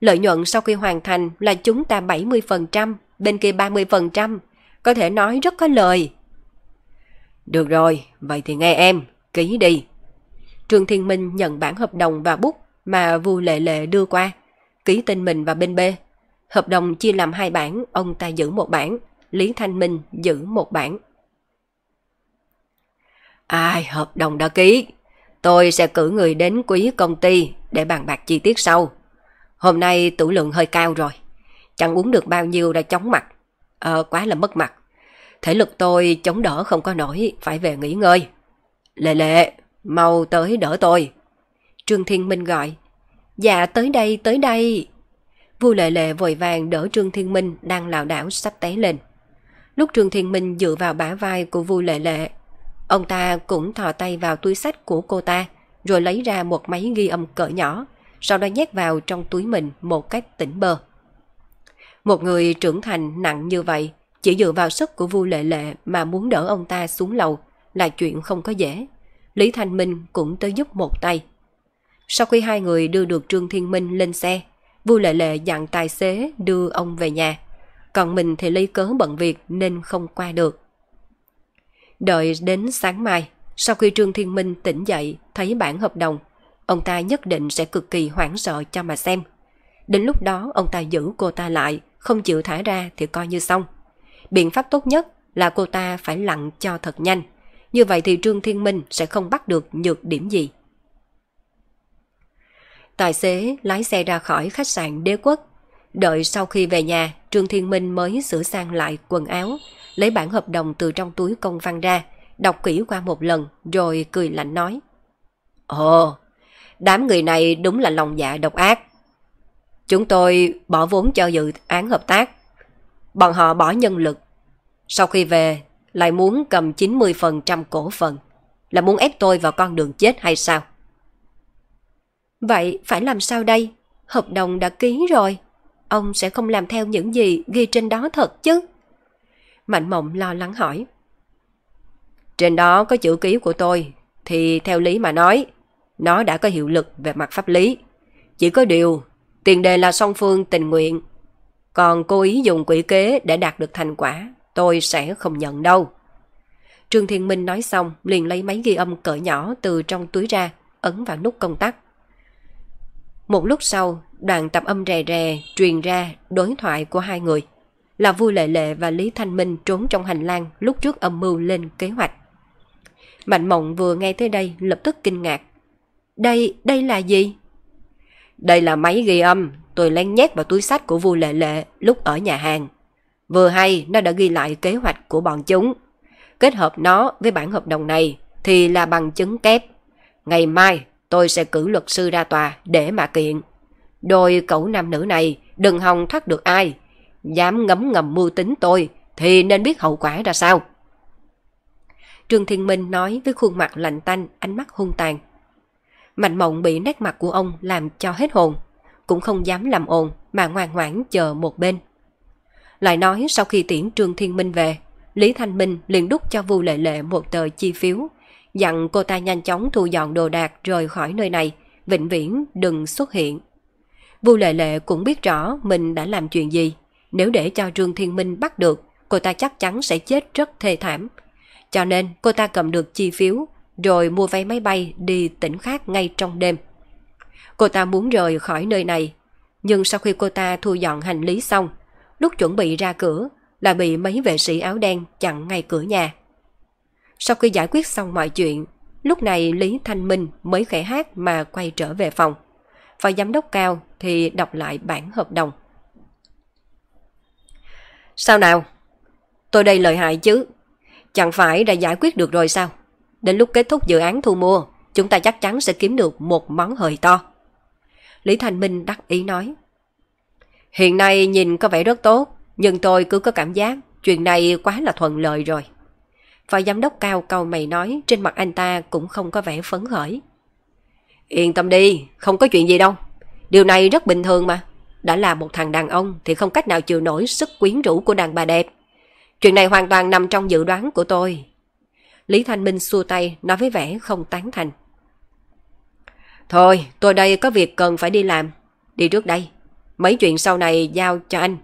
S1: Lợi nhuận sau khi hoàn thành là chúng ta 70%, bên kia 30%, có thể nói rất có lời. Được rồi, vậy thì nghe em, ký đi. Trương Thiên Minh nhận bản hợp đồng và bút mà Vu Lệ Lệ đưa qua, ký tên mình và bên B. Hợp đồng chia làm hai bản, ông ta giữ một bản, Lý Thanh Minh giữ một bản. Ai, hợp đồng đã ký. Tôi sẽ cử người đến quý công ty để bàn bạc chi tiết sau. Hôm nay tủ lượng hơi cao rồi. Chẳng uống được bao nhiêu đã chóng mặt. Ờ, quá là mất mặt. Thể lực tôi chống đỡ không có nổi, phải về nghỉ ngơi. Lệ lệ, mau tới đỡ tôi. Trương Thiên Minh gọi. Dạ tới đây, tới đây. Vua lệ lệ vội vàng đỡ Trương Thiên Minh đang lảo đảo sắp té lên. Lúc Trương Thiên Minh dựa vào bả vai của Vua lệ lệ, ông ta cũng thò tay vào túi sách của cô ta, rồi lấy ra một máy ghi âm cỡ nhỏ, sau đó nhét vào trong túi mình một cách tỉnh bơ. Một người trưởng thành nặng như vậy, chỉ dựa vào sức của Vu Lệ Lệ mà muốn đỡ ông ta xuống lầu là chuyện không có dễ. Lý Thanh Minh cũng tới giúp một tay. Sau khi hai người đưa được Trương Thiên Minh lên xe, Vu Lệ Lệ dặn tài xế đưa ông về nhà. Còn mình thì lấy cớ bận việc nên không qua được. Đợi đến sáng mai, sau khi Trương Thiên Minh tỉnh dậy thấy bản hợp đồng, ông ta nhất định sẽ cực kỳ hoảng sợ cho mà xem. Đến lúc đó ông ta giữ cô ta lại, không chịu thả ra thì coi như xong. Biện pháp tốt nhất là cô ta phải lặn cho thật nhanh. Như vậy thì Trương Thiên Minh sẽ không bắt được nhược điểm gì. Tài xế lái xe ra khỏi khách sạn đế quốc. Đợi sau khi về nhà, Trương Thiên Minh mới sửa sang lại quần áo, lấy bản hợp đồng từ trong túi công văn ra, đọc kỹ qua một lần rồi cười lạnh nói. Ồ, đám người này đúng là lòng dạ độc ác. Chúng tôi bỏ vốn cho dự án hợp tác. Bọn họ bỏ nhân lực. Sau khi về, lại muốn cầm 90% cổ phần. Là muốn ép tôi vào con đường chết hay sao? Vậy phải làm sao đây? Hợp đồng đã ký rồi. Ông sẽ không làm theo những gì ghi trên đó thật chứ? Mạnh mộng lo lắng hỏi. Trên đó có chữ ký của tôi, thì theo lý mà nói, nó đã có hiệu lực về mặt pháp lý. Chỉ có điều, tiền đề là song phương tình nguyện. Còn cố ý dùng quỷ kế để đạt được thành quả, tôi sẽ không nhận đâu. Trương Thiên Minh nói xong, liền lấy máy ghi âm cỡ nhỏ từ trong túi ra, ấn vào nút công tắc. Một lúc sau, đoạn tập âm rè rè truyền ra đối thoại của hai người. Là Vui Lệ Lệ và Lý Thanh Minh trốn trong hành lang lúc trước âm mưu lên kế hoạch. Mạnh Mộng vừa nghe tới đây lập tức kinh ngạc. Đây, đây là gì? Đây là máy ghi âm tôi lén nhét vào túi sách của Vui Lệ Lệ lúc ở nhà hàng. Vừa hay nó đã ghi lại kế hoạch của bọn chúng. Kết hợp nó với bản hợp đồng này thì là bằng chứng kép. Ngày mai tôi sẽ cử luật sư ra tòa để mà kiện. Đôi cậu nam nữ này đừng hòng thoát được ai. Dám ngấm ngầm mưu tính tôi thì nên biết hậu quả ra sao. Trương Thiên Minh nói với khuôn mặt lạnh tanh, ánh mắt hung tàn. Mạnh mộng bị nét mặt của ông làm cho hết hồn, cũng không dám làm ồn mà ngoan ngoãn chờ một bên. Lại nói sau khi tiễn Trương Thiên Minh về, Lý Thanh Minh liền đúc cho Vu Lệ Lệ một tờ chi phiếu, dặn cô ta nhanh chóng thu dọn đồ đạc rời khỏi nơi này, vĩnh viễn đừng xuất hiện. Vu Lệ Lệ cũng biết rõ mình đã làm chuyện gì. Nếu để cho Trương Thiên Minh bắt được, cô ta chắc chắn sẽ chết rất thê thảm. Cho nên cô ta cầm được chi phiếu, rồi mua vé máy bay đi tỉnh khác ngay trong đêm. Cô ta muốn rời khỏi nơi này, nhưng sau khi cô ta thu dọn hành lý xong, lúc chuẩn bị ra cửa là bị mấy vệ sĩ áo đen chặn ngay cửa nhà. Sau khi giải quyết xong mọi chuyện, lúc này Lý Thanh Minh mới khẽ hát mà quay trở về phòng. Và giám đốc cao thì đọc lại bản hợp đồng. Sao nào? Tôi đây lợi hại chứ. Chẳng phải đã giải quyết được rồi sao? Đến lúc kết thúc dự án thu mua, chúng ta chắc chắn sẽ kiếm được một món hời to. Lý Thành Minh đắc ý nói. Hiện nay nhìn có vẻ rất tốt, nhưng tôi cứ có cảm giác chuyện này quá là thuận lợi rồi. Và giám đốc cao cầu mày nói trên mặt anh ta cũng không có vẻ phấn khởi. Yên tâm đi, không có chuyện gì đâu. Điều này rất bình thường mà. Đã là một thằng đàn ông thì không cách nào chịu nổi sức quyến rũ của đàn bà đẹp. Chuyện này hoàn toàn nằm trong dự đoán của tôi. Lý Thanh Minh xua tay nói với vẻ không tán thành. Thôi, tôi đây có việc cần phải đi làm. Đi trước đây. Mấy chuyện sau này giao cho anh.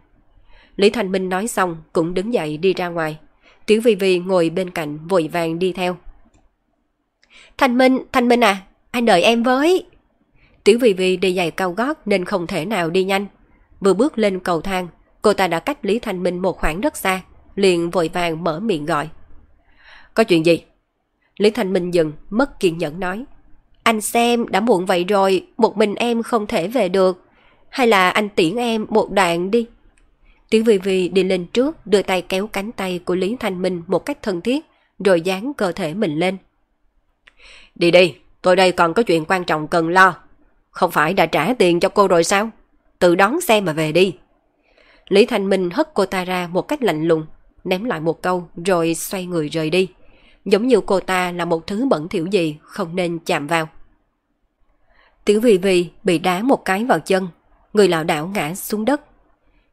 S1: Lý Thanh Minh nói xong cũng đứng dậy đi ra ngoài. Tiểu Vi Vi ngồi bên cạnh vội vàng đi theo. Thanh Minh, Thanh Minh à, anh đợi em với. Tiểu Vi Vi đi giày cao gót nên không thể nào đi nhanh. Vừa bước lên cầu thang, cô ta đã cách Lý Thanh Minh một khoảng rất xa, liền vội vàng mở miệng gọi. Có chuyện gì? Lý Thanh Minh dừng, mất kiên nhẫn nói. Anh xem, đã muộn vậy rồi, một mình em không thể về được. Hay là anh tiễn em một đoạn đi. Tiểu Vy Vy đi lên trước, đưa tay kéo cánh tay của Lý Thanh Minh một cách thân thiết, rồi dán cơ thể mình lên. Đi đi, tôi đây còn có chuyện quan trọng cần lo. Không phải đã trả tiền cho cô rồi sao? Tự đón xe mà về đi. Lý Thanh Minh hất cô ta ra một cách lạnh lùng, ném lại một câu rồi xoay người rời đi. Giống như cô ta là một thứ bẩn thỉu gì không nên chạm vào. Tiểu vì vì bị đá một cái vào chân, người lão đảo ngã xuống đất.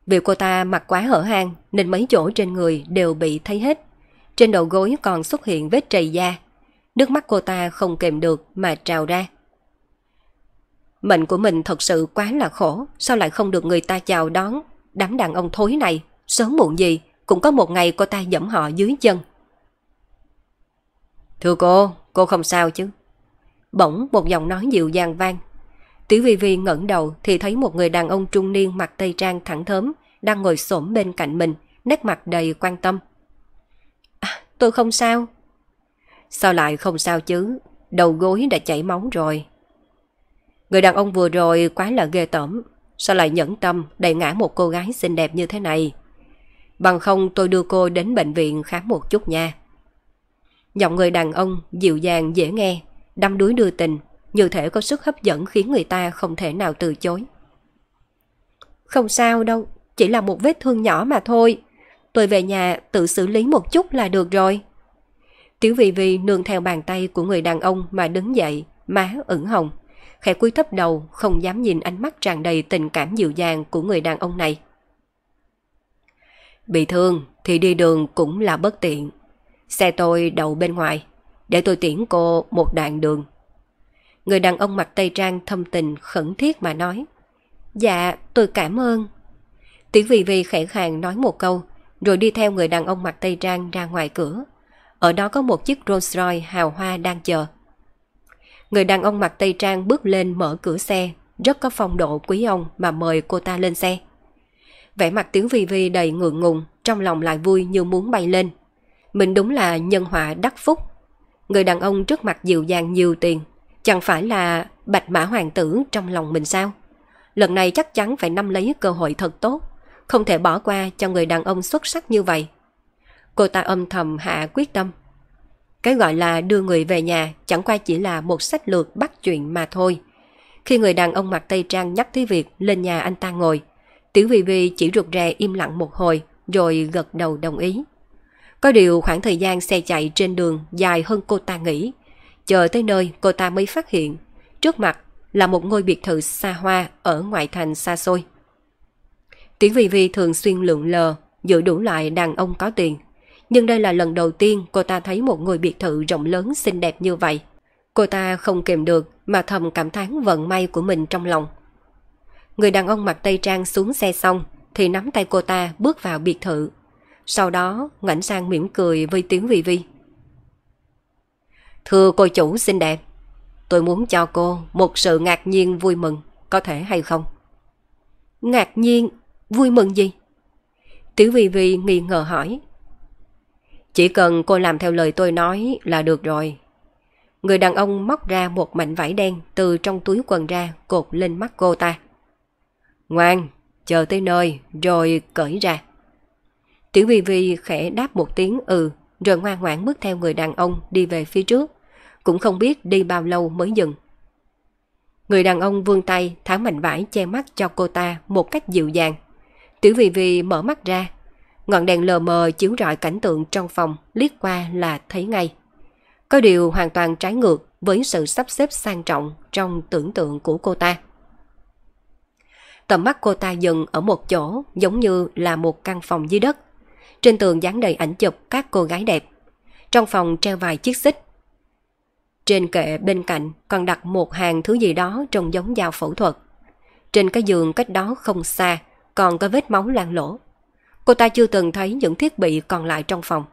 S1: Vì cô ta mặc quá hở hang nên mấy chỗ trên người đều bị thấy hết. Trên đầu gối còn xuất hiện vết trầy da. Nước mắt cô ta không kềm được mà trào ra. Mệnh của mình thật sự quá là khổ, sao lại không được người ta chào đón. Đám đàn ông thối này, sớm muộn gì, cũng có một ngày cô ta dẫm họ dưới chân. Thưa cô, cô không sao chứ? Bỗng một giọng nói dịu dàng vang. Tiểu Vi Vi ngẩng đầu thì thấy một người đàn ông trung niên mặc tây trang thẳng thớm đang ngồi xổm bên cạnh mình, nét mặt đầy quan tâm. À, tôi không sao. Sao lại không sao chứ? Đầu gối đã chảy máu rồi. Người đàn ông vừa rồi quá là ghê tởm. Sao lại nhẫn tâm đẩy ngã một cô gái xinh đẹp như thế này? Bằng không tôi đưa cô đến bệnh viện khám một chút nha. Giọng người đàn ông dịu dàng dễ nghe, đâm đuối đưa tình, như thể có sức hấp dẫn khiến người ta không thể nào từ chối. Không sao đâu, chỉ là một vết thương nhỏ mà thôi. Tôi về nhà tự xử lý một chút là được rồi. Tiểu Vy Vy nương theo bàn tay của người đàn ông mà đứng dậy, má ửng hồng. Khẽ cúi thấp đầu, không dám nhìn ánh mắt tràn đầy tình cảm dịu dàng của người đàn ông này. Bị thương thì đi đường cũng là bất tiện. Xe tôi đậu bên ngoài, để tôi tiễn cô một đoạn đường. Người đàn ông mặc tây trang thâm tình khẩn thiết mà nói. Dạ, tôi cảm ơn. Tiểu vì vì khẽ khàng nói một câu, rồi đi theo người đàn ông mặc tây trang ra ngoài cửa. Ở đó có một chiếc Rolls Royce hào hoa đang chờ. Người đàn ông mặc tây trang bước lên mở cửa xe, rất có phong độ quý ông mà mời cô ta lên xe. Vẻ mặt Tiểu Vi Vi đầy ngượng ngùng, trong lòng lại vui như muốn bay lên. Mình đúng là nhân họa đắc phúc. Người đàn ông trước mặt dịu dàng nhiều tiền, chẳng phải là bạch mã hoàng tử trong lòng mình sao? Lần này chắc chắn phải nắm lấy cơ hội thật tốt, không thể bỏ qua cho người đàn ông xuất sắc như vậy. Cô ta âm thầm hạ quyết tâm. Cái gọi là đưa người về nhà chẳng qua chỉ là một sách lược bắt chuyện mà thôi. Khi người đàn ông mặc tây trang nhắc tới việc lên nhà anh ta ngồi, Tiểu Vi Vi chỉ rụt rè im lặng một hồi rồi gật đầu đồng ý. Có điều khoảng thời gian xe chạy trên đường dài hơn cô ta nghĩ. Chờ tới nơi cô ta mới phát hiện trước mặt là một ngôi biệt thự xa hoa ở ngoại thành xa xôi. Tiếng Vy Vy thường xuyên lượn lờ, giữ đủ loại đàn ông có tiền. Nhưng đây là lần đầu tiên cô ta thấy một ngôi biệt thự rộng lớn xinh đẹp như vậy. Cô ta không kìm được mà thầm cảm thán vận may của mình trong lòng. Người đàn ông mặc tây trang xuống xe xong thì nắm tay cô ta bước vào biệt thự. Sau đó ngảnh sang mỉm cười với tiếng Vi Vi. Thưa cô chủ xinh đẹp, tôi muốn cho cô một sự ngạc nhiên vui mừng, có thể hay không? Ngạc nhiên? Vui mừng gì? Tiểu Vi Vi nghi ngờ hỏi. Chỉ cần cô làm theo lời tôi nói là được rồi. Người đàn ông móc ra một mảnh vải đen từ trong túi quần ra cột lên mắt cô ta. Ngoan, chờ tới nơi rồi cởi ra. Tiểu Vi Vi khẽ đáp một tiếng ừ rồi ngoan ngoãn bước theo người đàn ông đi về phía trước. Cũng không biết đi bao lâu mới dừng. Người đàn ông vươn tay tháo mảnh vải che mắt cho cô ta một cách dịu dàng. Tiểu Vi Vi mở mắt ra. Ngọn đèn lờ mờ chiếu rọi cảnh tượng trong phòng liếc qua là thấy ngay. Có điều hoàn toàn trái ngược với sự sắp xếp sang trọng trong tưởng tượng của cô ta. Tầm mắt cô ta dừng ở một chỗ giống như là một căn phòng dưới đất. Trên tường dán đầy ảnh chụp các cô gái đẹp. Trong phòng treo vài chiếc xích. Trên kệ bên cạnh còn đặt một hàng thứ gì đó trông giống dao phẫu thuật. Trên cái giường cách đó không xa còn có vết máu lan lỗ. Cô ta chưa từng thấy những thiết bị còn lại trong phòng.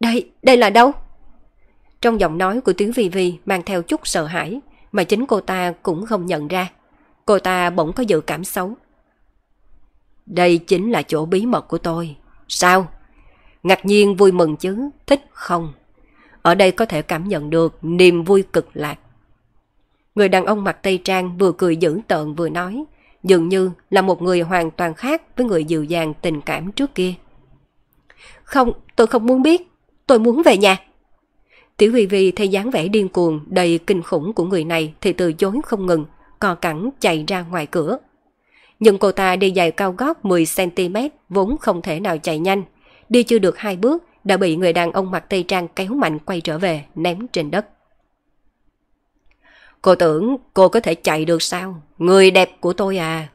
S1: Đây, đây là đâu? Trong giọng nói của tiếng Vi Vi mang theo chút sợ hãi mà chính cô ta cũng không nhận ra. Cô ta bỗng có dự cảm xấu. Đây chính là chỗ bí mật của tôi. Sao? Ngạc nhiên vui mừng chứ, thích không? Ở đây có thể cảm nhận được niềm vui cực lạc. Người đàn ông mặc tây trang vừa cười dữ tợn vừa nói, dường như là một người hoàn toàn khác với người dịu dàng tình cảm trước kia. Không, tôi không muốn biết, tôi muốn về nhà. Tiểu huy Vi thấy dáng vẻ điên cuồng đầy kinh khủng của người này thì từ chối không ngừng, co cẳng chạy ra ngoài cửa. Nhưng cô ta đi giày cao gót 10cm vốn không thể nào chạy nhanh. Đi chưa được hai bước đã bị người đàn ông mặc tây trang kéo mạnh quay trở về ném trên đất. Cô tưởng cô có thể chạy được sao? Người đẹp của tôi à.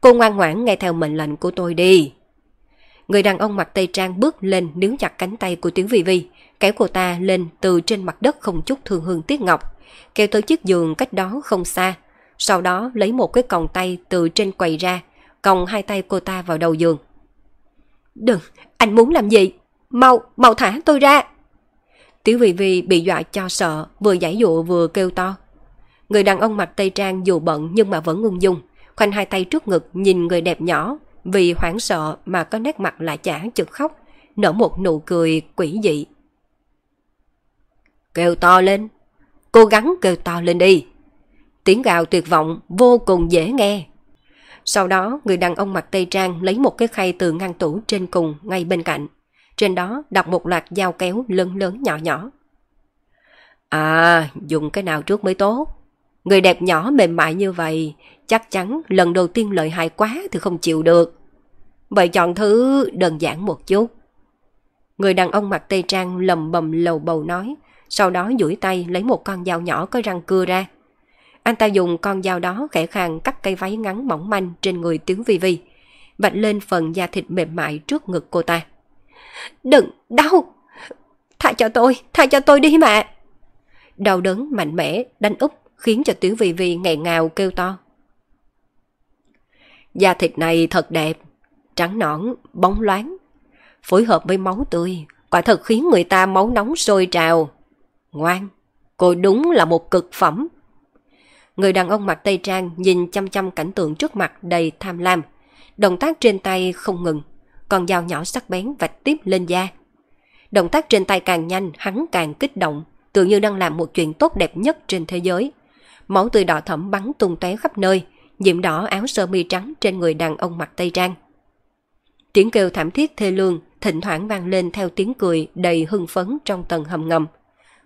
S1: Cô ngoan ngoãn nghe theo mệnh lệnh của tôi đi. Người đàn ông mặc tây trang bước lên níu chặt cánh tay của Tiểu Vi Vi, kéo cô ta lên từ trên mặt đất không chút thương hương tiếc ngọc, kéo tới chiếc giường cách đó không xa. Sau đó lấy một cái còng tay từ trên quầy ra, còng hai tay cô ta vào đầu giường. Đừng, anh muốn làm gì? Mau, mau thả tôi ra! Tiểu vị Vi bị dọa cho sợ, vừa giải dụ vừa kêu to. Người đàn ông mặc tây trang dù bận nhưng mà vẫn ung dung, khoanh hai tay trước ngực nhìn người đẹp nhỏ, vì hoảng sợ mà có nét mặt lại chả chực khóc, nở một nụ cười quỷ dị. Kêu to lên, cố gắng kêu to lên đi. Tiếng gào tuyệt vọng vô cùng dễ nghe. Sau đó, người đàn ông mặc tây trang lấy một cái khay từ ngăn tủ trên cùng ngay bên cạnh. Trên đó đặt một loạt dao kéo lớn lớn nhỏ nhỏ. À, dùng cái nào trước mới tốt? Người đẹp nhỏ mềm mại như vậy, chắc chắn lần đầu tiên lợi hại quá thì không chịu được. Vậy chọn thứ đơn giản một chút. Người đàn ông mặc tây trang lầm bầm lầu bầu nói, sau đó duỗi tay lấy một con dao nhỏ có răng cưa ra. Anh ta dùng con dao đó khẽ khàng cắt cây váy ngắn mỏng manh trên người tướng Vi Vi, vạch lên phần da thịt mềm mại trước ngực cô ta. Đừng, đau! Tha cho tôi, tha cho tôi đi mà! Đau đớn mạnh mẽ đánh úp khiến cho Tiểu Vi Vi ngày ngào kêu to. Da thịt này thật đẹp, trắng nõn, bóng loáng, phối hợp với máu tươi, quả thật khiến người ta máu nóng sôi trào. Ngoan, cô đúng là một cực phẩm. Người đàn ông mặc tây trang nhìn chăm chăm cảnh tượng trước mặt đầy tham lam, động tác trên tay không ngừng, con dao nhỏ sắc bén vạch tiếp lên da. Động tác trên tay càng nhanh, hắn càng kích động, tự như đang làm một chuyện tốt đẹp nhất trên thế giới máu tươi đỏ thẫm bắn tung tóe khắp nơi, nhiễm đỏ áo sơ mi trắng trên người đàn ông mặc tây trang. Tiếng kêu thảm thiết thê lương thỉnh thoảng vang lên theo tiếng cười đầy hưng phấn trong tầng hầm ngầm.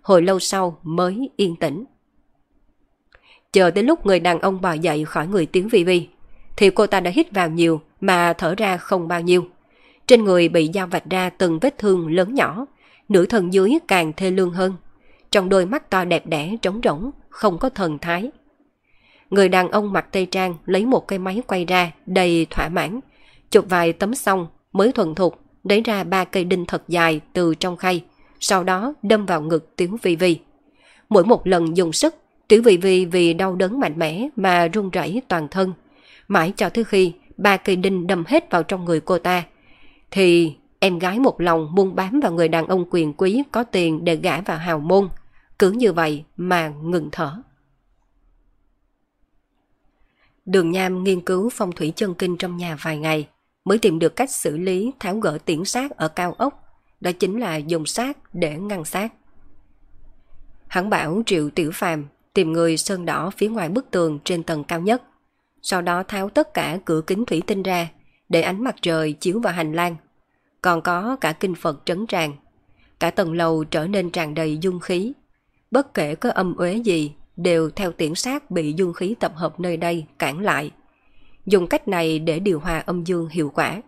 S1: Hồi lâu sau mới yên tĩnh. Chờ đến lúc người đàn ông bò dậy khỏi người tiếng vi vi, thì cô ta đã hít vào nhiều mà thở ra không bao nhiêu. Trên người bị dao vạch ra từng vết thương lớn nhỏ, nửa thân dưới càng thê lương hơn. Trong đôi mắt to đẹp đẽ trống rỗng, không có thần thái. Người đàn ông mặc tây trang lấy một cây máy quay ra đầy thỏa mãn, chụp vài tấm xong mới thuần thục lấy ra ba cây đinh thật dài từ trong khay, sau đó đâm vào ngực tiếng vi vi. Mỗi một lần dùng sức Trữ vị vì vì đau đớn mạnh mẽ mà run rẩy toàn thân. Mãi cho tới khi ba cây đinh đâm hết vào trong người cô ta. Thì em gái một lòng muốn bám vào người đàn ông quyền quý có tiền để gả vào hào môn. Cứ như vậy mà ngừng thở. Đường Nham nghiên cứu phong thủy chân kinh trong nhà vài ngày, mới tìm được cách xử lý tháo gỡ tiễn sát ở cao ốc. Đó chính là dùng sát để ngăn sát. Hắn bảo Triệu Tiểu Phàm tìm người sơn đỏ phía ngoài bức tường trên tầng cao nhất. Sau đó tháo tất cả cửa kính thủy tinh ra để ánh mặt trời chiếu vào hành lang. Còn có cả kinh Phật trấn tràn. Cả tầng lầu trở nên tràn đầy dung khí. Bất kể có âm uế gì đều theo tiễn sát bị dung khí tập hợp nơi đây cản lại. Dùng cách này để điều hòa âm dương hiệu quả.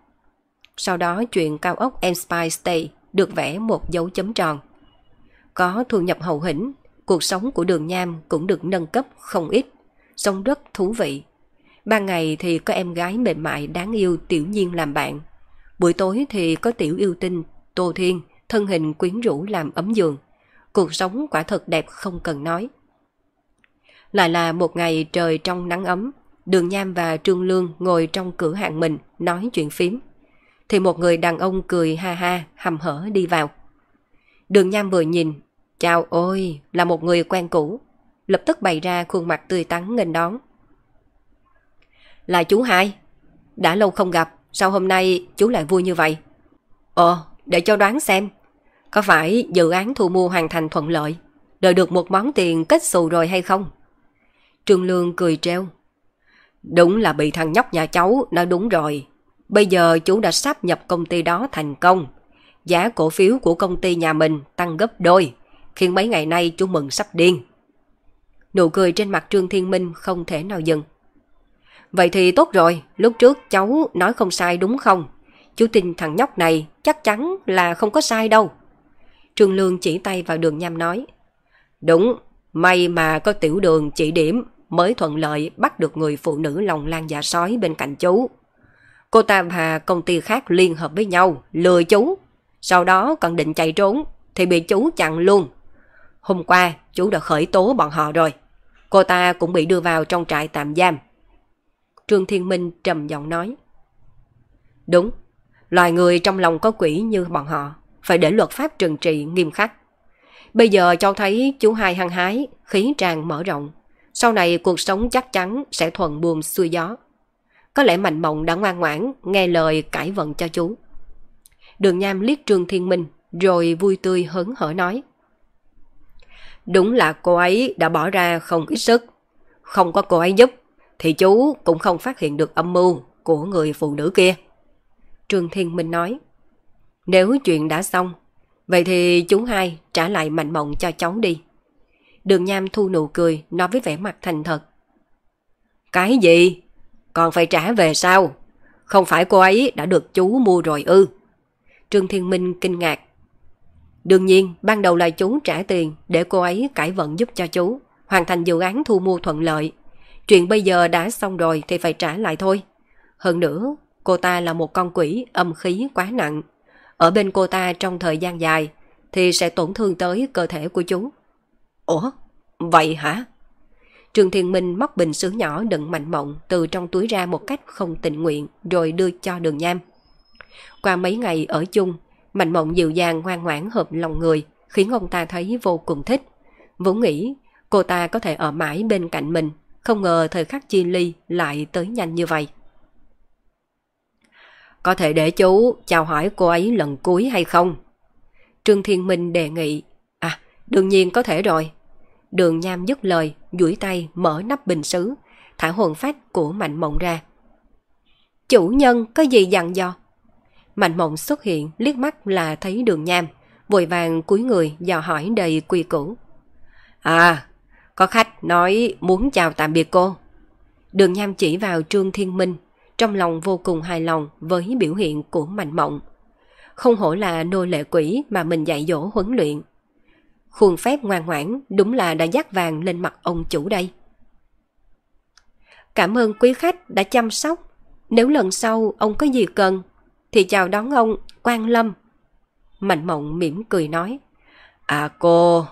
S1: Sau đó chuyện cao ốc Empire State được vẽ một dấu chấm tròn. Có thu nhập hậu hĩnh, cuộc sống của đường nham cũng được nâng cấp không ít, sống rất thú vị. Ban ngày thì có em gái mềm mại đáng yêu tiểu nhiên làm bạn. Buổi tối thì có tiểu yêu tinh, Tô Thiên, thân hình quyến rũ làm ấm giường. Cuộc sống quả thật đẹp không cần nói. Lại là một ngày trời trong nắng ấm, Đường Nham và Trương Lương ngồi trong cửa hàng mình nói chuyện phím. Thì một người đàn ông cười ha ha, hầm hở đi vào. Đường Nham vừa nhìn, chào ôi, là một người quen cũ. Lập tức bày ra khuôn mặt tươi tắn nghênh đón. Là chú hai. Đã lâu không gặp, sao hôm nay chú lại vui như vậy? Ồ, để cho đoán xem. Có phải dự án thu mua hoàn thành thuận lợi, đợi được một món tiền kết xù rồi hay không? Trương Lương cười treo. Đúng là bị thằng nhóc nhà cháu nói đúng rồi. Bây giờ chú đã sắp nhập công ty đó thành công. Giá cổ phiếu của công ty nhà mình tăng gấp đôi, khiến mấy ngày nay chú mừng sắp điên. Nụ cười trên mặt Trương Thiên Minh không thể nào dừng. Vậy thì tốt rồi, lúc trước cháu nói không sai đúng không? Chú tin thằng nhóc này chắc chắn là không có sai đâu. Trương Lương chỉ tay vào đường nham nói. Đúng, may mà có tiểu đường chỉ điểm mới thuận lợi bắt được người phụ nữ lòng lan dạ sói bên cạnh chú. Cô ta và công ty khác liên hợp với nhau, lừa chú. Sau đó còn định chạy trốn, thì bị chú chặn luôn. Hôm qua, chú đã khởi tố bọn họ rồi. Cô ta cũng bị đưa vào trong trại tạm giam. Trương Thiên Minh trầm giọng nói. Đúng, loài người trong lòng có quỷ như bọn họ, phải để luật pháp trừng trị nghiêm khắc. Bây giờ cho thấy chú hai hăng hái, khí tràn mở rộng. Sau này cuộc sống chắc chắn sẽ thuận buồm xuôi gió. Có lẽ Mạnh Mộng đã ngoan ngoãn nghe lời cải vận cho chú. Đường Nham liếc Trương Thiên Minh rồi vui tươi hớn hở nói. Đúng là cô ấy đã bỏ ra không ít sức. Không có cô ấy giúp thì chú cũng không phát hiện được âm mưu của người phụ nữ kia. Trương Thiên Minh nói. Nếu chuyện đã xong, vậy thì chú hai trả lại Mạnh Mộng cho cháu đi. Đường Nham thu nụ cười nói với vẻ mặt thành thật. Cái gì? Còn phải trả về sao? Không phải cô ấy đã được chú mua rồi ư? Trương Thiên Minh kinh ngạc. Đương nhiên, ban đầu là chú trả tiền để cô ấy cải vận giúp cho chú, hoàn thành dự án thu mua thuận lợi. Chuyện bây giờ đã xong rồi thì phải trả lại thôi. Hơn nữa, cô ta là một con quỷ âm khí quá nặng. Ở bên cô ta trong thời gian dài thì sẽ tổn thương tới cơ thể của chú. Ủa? Vậy hả? trường Thiên Minh móc bình sứ nhỏ đựng mạnh mộng từ trong túi ra một cách không tình nguyện rồi đưa cho đường nham. Qua mấy ngày ở chung, mạnh mộng dịu dàng ngoan ngoãn hợp lòng người khiến ông ta thấy vô cùng thích. Vốn nghĩ cô ta có thể ở mãi bên cạnh mình, không ngờ thời khắc chia ly lại tới nhanh như vậy. Có thể để chú chào hỏi cô ấy lần cuối hay không? Trương Thiên Minh đề nghị. À, đương nhiên có thể rồi. Đường Nham dứt lời, duỗi tay mở nắp bình sứ, thả hồn phách của Mạnh Mộng ra. Chủ nhân có gì dặn dò? Mạnh Mộng xuất hiện, liếc mắt là thấy đường Nham, vội vàng cúi người dò hỏi đầy quy củ. À, có khách nói muốn chào tạm biệt cô. Đường Nham chỉ vào Trương Thiên Minh, trong lòng vô cùng hài lòng với biểu hiện của Mạnh Mộng. Không hổ là nô lệ quỷ mà mình dạy dỗ huấn luyện, Khuôn phép ngoan ngoãn đúng là đã dắt vàng lên mặt ông chủ đây. Cảm ơn quý khách đã chăm sóc. Nếu lần sau ông có gì cần, thì chào đón ông Quang Lâm. Mạnh mộng mỉm cười nói. À cô,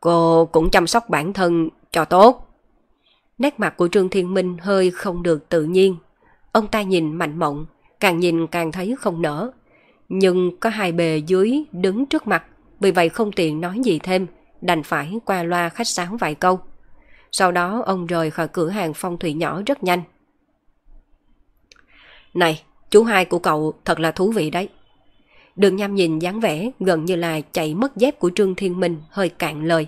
S1: cô cũng chăm sóc bản thân cho tốt. Nét mặt của Trương Thiên Minh hơi không được tự nhiên. Ông ta nhìn mạnh mộng, càng nhìn càng thấy không nở. Nhưng có hai bề dưới đứng trước mặt, vì vậy không tiện nói gì thêm, đành phải qua loa khách sáo vài câu. Sau đó ông rời khỏi cửa hàng phong thủy nhỏ rất nhanh. Này, chú hai của cậu thật là thú vị đấy. Đường nham nhìn dáng vẻ gần như là chạy mất dép của Trương Thiên Minh hơi cạn lời.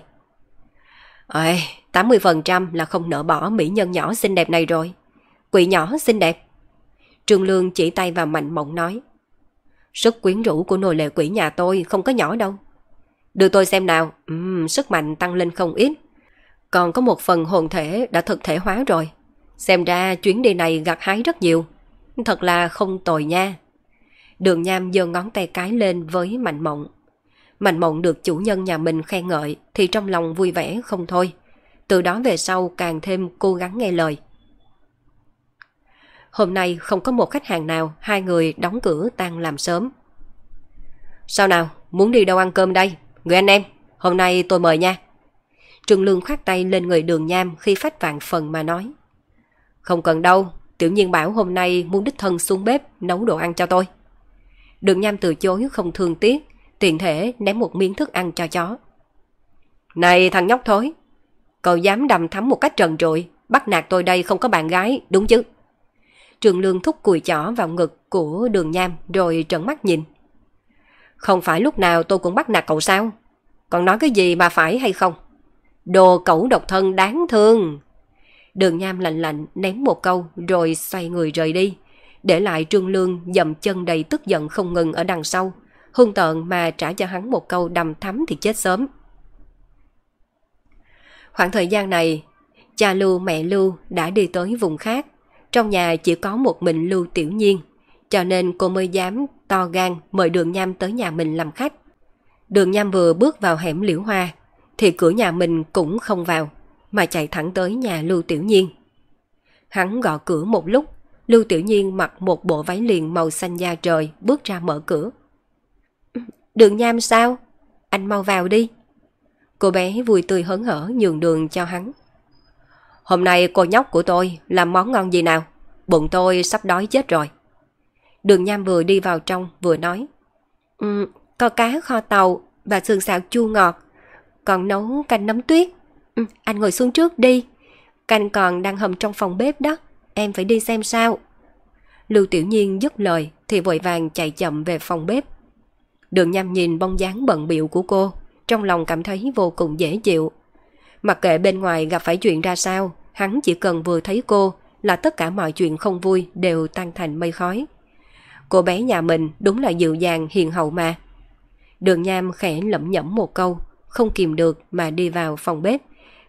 S1: Ê, 80% là không nỡ bỏ mỹ nhân nhỏ xinh đẹp này rồi. Quỷ nhỏ xinh đẹp. Trương Lương chỉ tay vào mạnh mộng nói. Sức quyến rũ của nồi lệ quỷ nhà tôi không có nhỏ đâu. Đưa tôi xem nào, uhm, sức mạnh tăng lên không ít. Còn có một phần hồn thể đã thực thể hóa rồi. Xem ra chuyến đi này gặt hái rất nhiều. Thật là không tồi nha. Đường Nham giơ ngón tay cái lên với Mạnh Mộng. Mạnh Mộng được chủ nhân nhà mình khen ngợi thì trong lòng vui vẻ không thôi. Từ đó về sau càng thêm cố gắng nghe lời. Hôm nay không có một khách hàng nào, hai người đóng cửa tan làm sớm. Sao nào, muốn đi đâu ăn cơm đây? Người anh em, hôm nay tôi mời nha. Trường Lương khoát tay lên người đường nham khi phách vạn phần mà nói. Không cần đâu, tiểu nhiên bảo hôm nay muốn đích thân xuống bếp nấu đồ ăn cho tôi. Đường nham từ chối không thương tiếc, tiện thể ném một miếng thức ăn cho chó. Này thằng nhóc thối, cậu dám đầm thắm một cách trần trụi, bắt nạt tôi đây không có bạn gái, đúng chứ? Trường Lương thúc cùi chỏ vào ngực của đường nham rồi trợn mắt nhìn. Không phải lúc nào tôi cũng bắt nạt cậu sao? Còn nói cái gì mà phải hay không? Đồ cẩu độc thân đáng thương. Đường Nam lạnh lạnh ném một câu rồi xoay người rời đi. Để lại Trương Lương dầm chân đầy tức giận không ngừng ở đằng sau. Hung tợn mà trả cho hắn một câu đầm thắm thì chết sớm. Khoảng thời gian này, cha Lưu mẹ Lưu đã đi tới vùng khác. Trong nhà chỉ có một mình Lưu Tiểu Nhiên, cho nên cô mới dám to gan mời Đường Nham tới nhà mình làm khách. Đường Nham vừa bước vào hẻm liễu hoa, thì cửa nhà mình cũng không vào, mà chạy thẳng tới nhà Lưu Tiểu Nhiên. Hắn gõ cửa một lúc, Lưu Tiểu Nhiên mặc một bộ váy liền màu xanh da trời bước ra mở cửa. Đường Nham sao? Anh mau vào đi. Cô bé vui tươi hớn hở nhường đường cho hắn. Hôm nay cô nhóc của tôi làm món ngon gì nào? Bụng tôi sắp đói chết rồi. Đường Nham vừa đi vào trong vừa nói. Um, có cá kho tàu và sườn xào chua ngọt. Còn nấu canh nấm tuyết. Ừ, anh ngồi xuống trước đi. Canh còn đang hầm trong phòng bếp đó. Em phải đi xem sao. Lưu Tiểu Nhiên dứt lời thì vội vàng chạy chậm về phòng bếp. Đường Nham nhìn bông dáng bận biệu của cô, trong lòng cảm thấy vô cùng dễ chịu. Mặc kệ bên ngoài gặp phải chuyện ra sao, hắn chỉ cần vừa thấy cô là tất cả mọi chuyện không vui đều tan thành mây khói. Cô bé nhà mình đúng là dịu dàng hiền hậu mà. Đường Nham khẽ lẩm nhẩm một câu, không kìm được mà đi vào phòng bếp,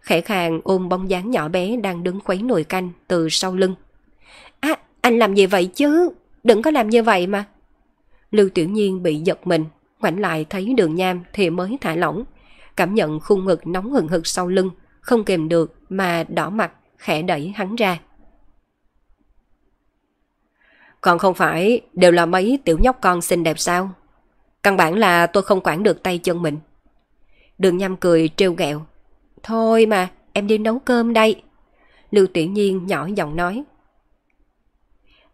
S1: khẽ khàng ôm bóng dáng nhỏ bé đang đứng khuấy nồi canh từ sau lưng. À, anh làm gì vậy chứ? Đừng có làm như vậy mà. Lưu Tiểu Nhiên bị giật mình, ngoảnh lại thấy đường nham thì mới thả lỏng. Cảm nhận khung ngực nóng hừng hực sau lưng, không kềm được mà đỏ mặt, khẽ đẩy hắn ra. Còn không phải đều là mấy tiểu nhóc con xinh đẹp sao? Căn bản là tôi không quản được tay chân mình. Đường Nham cười trêu ghẹo. Thôi mà, em đi nấu cơm đây. Lưu Tiểu Nhiên nhỏ giọng nói.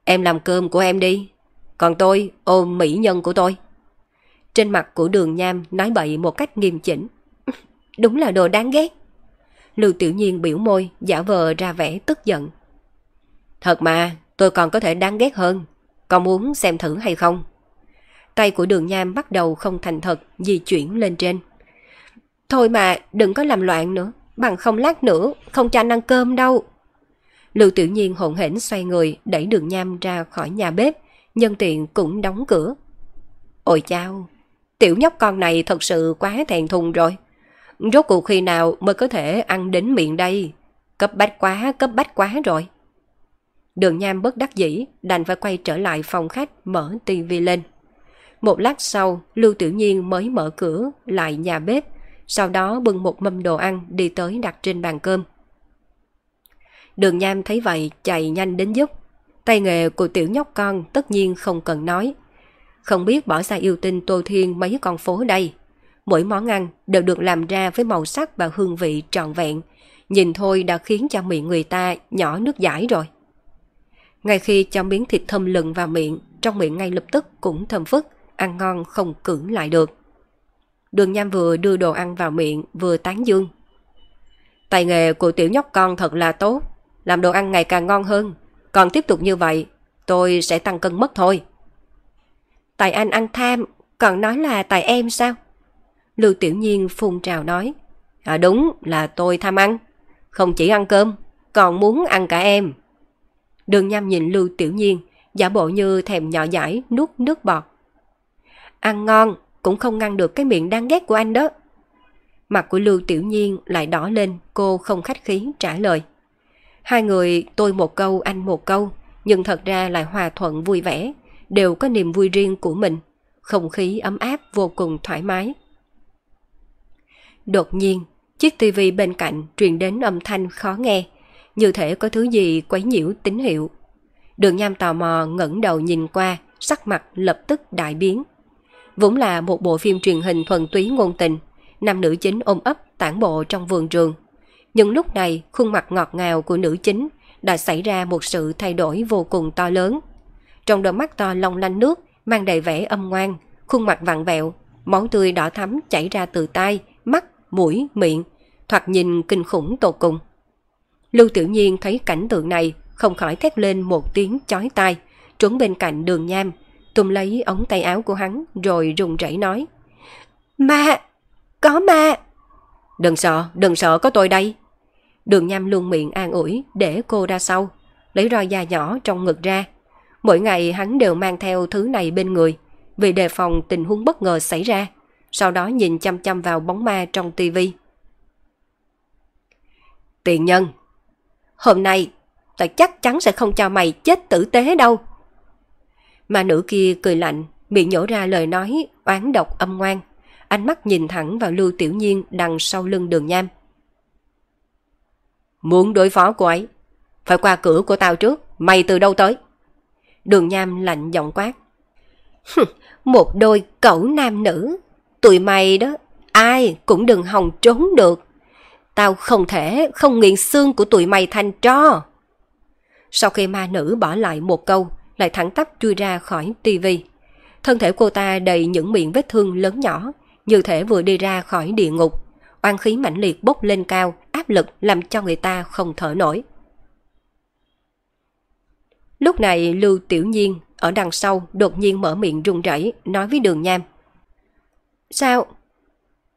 S1: Em làm cơm của em đi, còn tôi ôm mỹ nhân của tôi. Trên mặt của đường nham nói bậy một cách nghiêm chỉnh. <laughs> Đúng là đồ đáng ghét. Lưu Tiểu Nhiên biểu môi, giả vờ ra vẻ tức giận. Thật mà, tôi còn có thể đáng ghét hơn. Còn muốn xem thử hay không? Tay của đường nham bắt đầu không thành thật, di chuyển lên trên. Thôi mà, đừng có làm loạn nữa. Bằng không lát nữa, không cho anh ăn cơm đâu. Lưu Tiểu Nhiên hồn hển xoay người, đẩy đường nham ra khỏi nhà bếp, nhân tiện cũng đóng cửa. Ôi chao, tiểu nhóc con này thật sự quá thèn thùng rồi. Rốt cuộc khi nào mới có thể ăn đến miệng đây? Cấp bách quá, cấp bách quá rồi. Đường Nham bất đắc dĩ, đành phải quay trở lại phòng khách mở tivi lên. Một lát sau, Lưu Tiểu Nhiên mới mở cửa lại nhà bếp, sau đó bưng một mâm đồ ăn đi tới đặt trên bàn cơm. Đường Nham thấy vậy chạy nhanh đến giúp. Tay nghề của tiểu nhóc con tất nhiên không cần nói. Không biết bỏ xa yêu tinh Tô Thiên mấy con phố đây. Mỗi món ăn đều được làm ra với màu sắc và hương vị trọn vẹn, nhìn thôi đã khiến cho miệng người ta nhỏ nước giải rồi. Ngay khi cho miếng thịt thơm lừng vào miệng, trong miệng ngay lập tức cũng thơm phức, ăn ngon không cưỡng lại được. Đường Nham vừa đưa đồ ăn vào miệng, vừa tán dương. Tài nghề của tiểu nhóc con thật là tốt, làm đồ ăn ngày càng ngon hơn. Còn tiếp tục như vậy, tôi sẽ tăng cân mất thôi. Tài anh ăn tham, còn nói là tài em sao? Lưu Tiểu Nhiên phun trào nói. À đúng là tôi tham ăn. Không chỉ ăn cơm, còn muốn ăn cả em. Đường Nham nhìn Lưu Tiểu Nhiên, giả bộ như thèm nhỏ dãi nuốt nước bọt. Ăn ngon, cũng không ngăn được cái miệng đang ghét của anh đó. Mặt của Lưu Tiểu Nhiên lại đỏ lên, cô không khách khí trả lời. Hai người tôi một câu anh một câu, nhưng thật ra lại hòa thuận vui vẻ, đều có niềm vui riêng của mình. Không khí ấm áp vô cùng thoải mái. Đột nhiên, chiếc tivi bên cạnh truyền đến âm thanh khó nghe, như thể có thứ gì quấy nhiễu tín hiệu. Đường Nham tò mò ngẩng đầu nhìn qua, sắc mặt lập tức đại biến. Vốn là một bộ phim truyền hình thuần túy ngôn tình, nam nữ chính ôm ấp tản bộ trong vườn trường. Nhưng lúc này, khuôn mặt ngọt ngào của nữ chính đã xảy ra một sự thay đổi vô cùng to lớn. Trong đôi mắt to long lanh nước, mang đầy vẻ âm ngoan, khuôn mặt vặn vẹo, máu tươi đỏ thắm chảy ra từ tai, mắt, mũi, miệng, thoạt nhìn kinh khủng tột cùng. Lưu Tiểu Nhiên thấy cảnh tượng này, không khỏi thét lên một tiếng chói tai, trốn bên cạnh đường nham, tung lấy ống tay áo của hắn rồi rùng rẩy nói. Ma! Có ma! Đừng sợ, đừng sợ có tôi đây. Đường nham luôn miệng an ủi để cô ra sau, lấy roi da nhỏ trong ngực ra. Mỗi ngày hắn đều mang theo thứ này bên người, vì đề phòng tình huống bất ngờ xảy ra, sau đó nhìn chăm chăm vào bóng ma trong tivi. Tiền nhân Hôm nay, ta chắc chắn sẽ không cho mày chết tử tế đâu. Mà nữ kia cười lạnh, miệng nhổ ra lời nói oán độc âm ngoan. Ánh mắt nhìn thẳng vào Lưu Tiểu Nhiên đằng sau lưng đường nham. Muốn đối phó cô ấy, phải qua cửa của tao trước, mày từ đâu tới? Đường nham lạnh giọng quát. Một đôi cẩu nam nữ, tụi mày đó, ai cũng đừng hòng trốn được. Tao không thể không nghiện xương của tụi mày thành tro. Sau khi ma nữ bỏ lại một câu, lại thẳng tắp chui ra khỏi tivi. Thân thể cô ta đầy những miệng vết thương lớn nhỏ, như thể vừa đi ra khỏi địa ngục. Oan khí mãnh liệt bốc lên cao, áp lực làm cho người ta không thở nổi. Lúc này Lưu Tiểu Nhiên ở đằng sau đột nhiên mở miệng run rẩy nói với đường nham. Sao?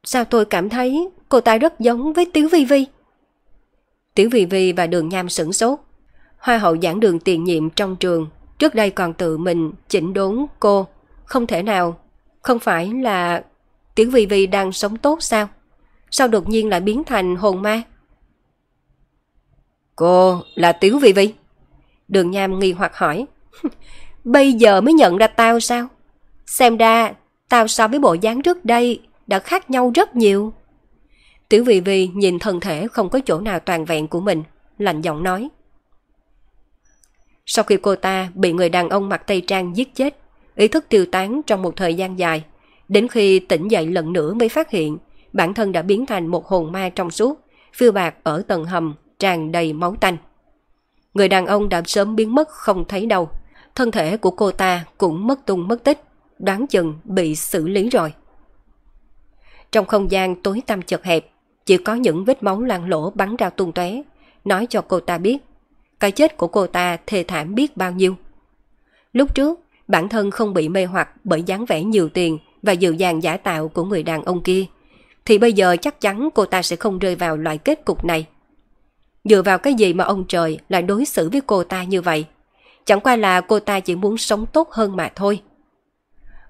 S1: Sao tôi cảm thấy cô ta rất giống với tiểu Vi Vi? Tiểu Vi Vi và đường nham sửng sốt. Hoa hậu giảng đường tiền nhiệm trong trường Trước đây còn tự mình chỉnh đốn cô, không thể nào, không phải là Tiểu Vi Vi đang sống tốt sao? Sao đột nhiên lại biến thành hồn ma? Cô là Tiểu Vi Vi? Đường Nham nghi hoặc hỏi. <laughs> Bây giờ mới nhận ra tao sao? Xem ra, tao so với bộ dáng trước đây đã khác nhau rất nhiều. Tiểu Vi Vi nhìn thân thể không có chỗ nào toàn vẹn của mình, lạnh giọng nói. Sau khi cô ta bị người đàn ông mặc tây trang giết chết, ý thức tiêu tán trong một thời gian dài, đến khi tỉnh dậy lần nữa mới phát hiện bản thân đã biến thành một hồn ma trong suốt, phiêu bạc ở tầng hầm, tràn đầy máu tanh. Người đàn ông đã sớm biến mất không thấy đâu, thân thể của cô ta cũng mất tung mất tích, đoán chừng bị xử lý rồi. Trong không gian tối tăm chật hẹp, chỉ có những vết máu lan lỗ bắn ra tung tóe, nói cho cô ta biết cái chết của cô ta thê thảm biết bao nhiêu. Lúc trước, bản thân không bị mê hoặc bởi dáng vẻ nhiều tiền và dịu dàng giả tạo của người đàn ông kia, thì bây giờ chắc chắn cô ta sẽ không rơi vào loại kết cục này. Dựa vào cái gì mà ông trời lại đối xử với cô ta như vậy? Chẳng qua là cô ta chỉ muốn sống tốt hơn mà thôi.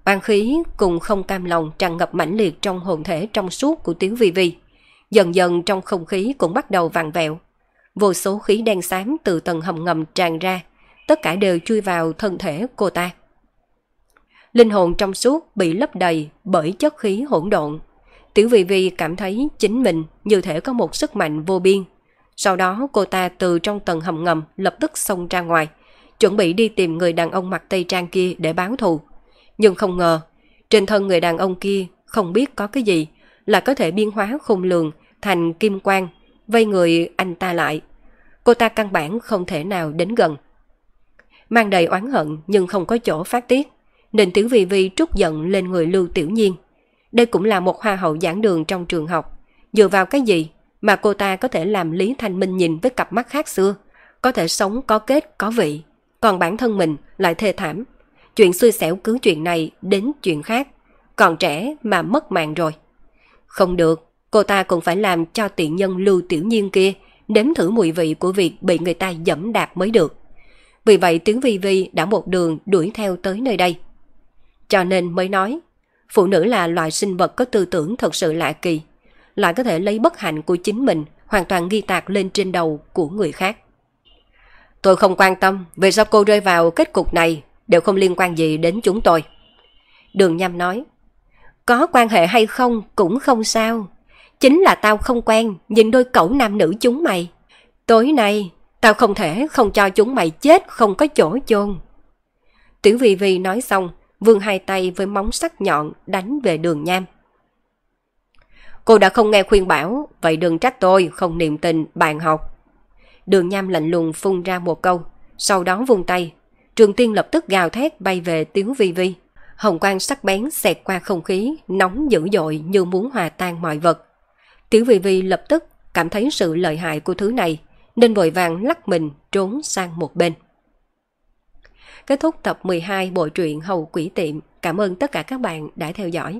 S1: Oan khí cùng không cam lòng tràn ngập mãnh liệt trong hồn thể trong suốt của Tiếu Vi Vi. Dần dần trong không khí cũng bắt đầu vàng vẹo vô số khí đen xám từ tầng hầm ngầm tràn ra, tất cả đều chui vào thân thể cô ta. Linh hồn trong suốt bị lấp đầy bởi chất khí hỗn độn. Tiểu Vi Vi cảm thấy chính mình như thể có một sức mạnh vô biên. Sau đó cô ta từ trong tầng hầm ngầm lập tức xông ra ngoài, chuẩn bị đi tìm người đàn ông mặc tây trang kia để báo thù. Nhưng không ngờ, trên thân người đàn ông kia không biết có cái gì là có thể biên hóa khung lường thành kim quang vây người anh ta lại. Cô ta căn bản không thể nào đến gần. Mang đầy oán hận nhưng không có chỗ phát tiết, nên Tiểu Vi Vi trút giận lên người Lưu Tiểu Nhiên. Đây cũng là một hoa hậu giảng đường trong trường học. Dựa vào cái gì mà cô ta có thể làm Lý Thanh Minh nhìn với cặp mắt khác xưa, có thể sống có kết có vị, còn bản thân mình lại thê thảm. Chuyện xui xẻo cứ chuyện này đến chuyện khác, còn trẻ mà mất mạng rồi. Không được, cô ta cũng phải làm cho tiện nhân lưu tiểu nhiên kia nếm thử mùi vị của việc bị người ta dẫm đạp mới được. Vì vậy tiếng Vi Vi đã một đường đuổi theo tới nơi đây. Cho nên mới nói, phụ nữ là loại sinh vật có tư tưởng thật sự lạ kỳ, lại có thể lấy bất hạnh của chính mình hoàn toàn ghi tạc lên trên đầu của người khác. Tôi không quan tâm vì sao cô rơi vào kết cục này đều không liên quan gì đến chúng tôi. Đường Nham nói, có quan hệ hay không cũng không sao. Chính là tao không quen nhìn đôi cẩu nam nữ chúng mày. Tối nay, tao không thể không cho chúng mày chết không có chỗ chôn. Tiểu Vi Vi nói xong, vương hai tay với móng sắc nhọn đánh về đường Nham. Cô đã không nghe khuyên bảo, vậy đừng trách tôi không niềm tình bàn học. Đường Nham lạnh lùng phun ra một câu, sau đó vung tay. Trường Tiên lập tức gào thét bay về tiếu vi vi. Hồng quang sắc bén xẹt qua không khí, nóng dữ dội như muốn hòa tan mọi vật. Tiểu Vy vi lập tức cảm thấy sự lợi hại của thứ này, nên vội vàng lắc mình trốn sang một bên. Kết thúc tập 12 bộ truyện Hầu Quỷ Tiệm. Cảm ơn tất cả các bạn đã theo dõi.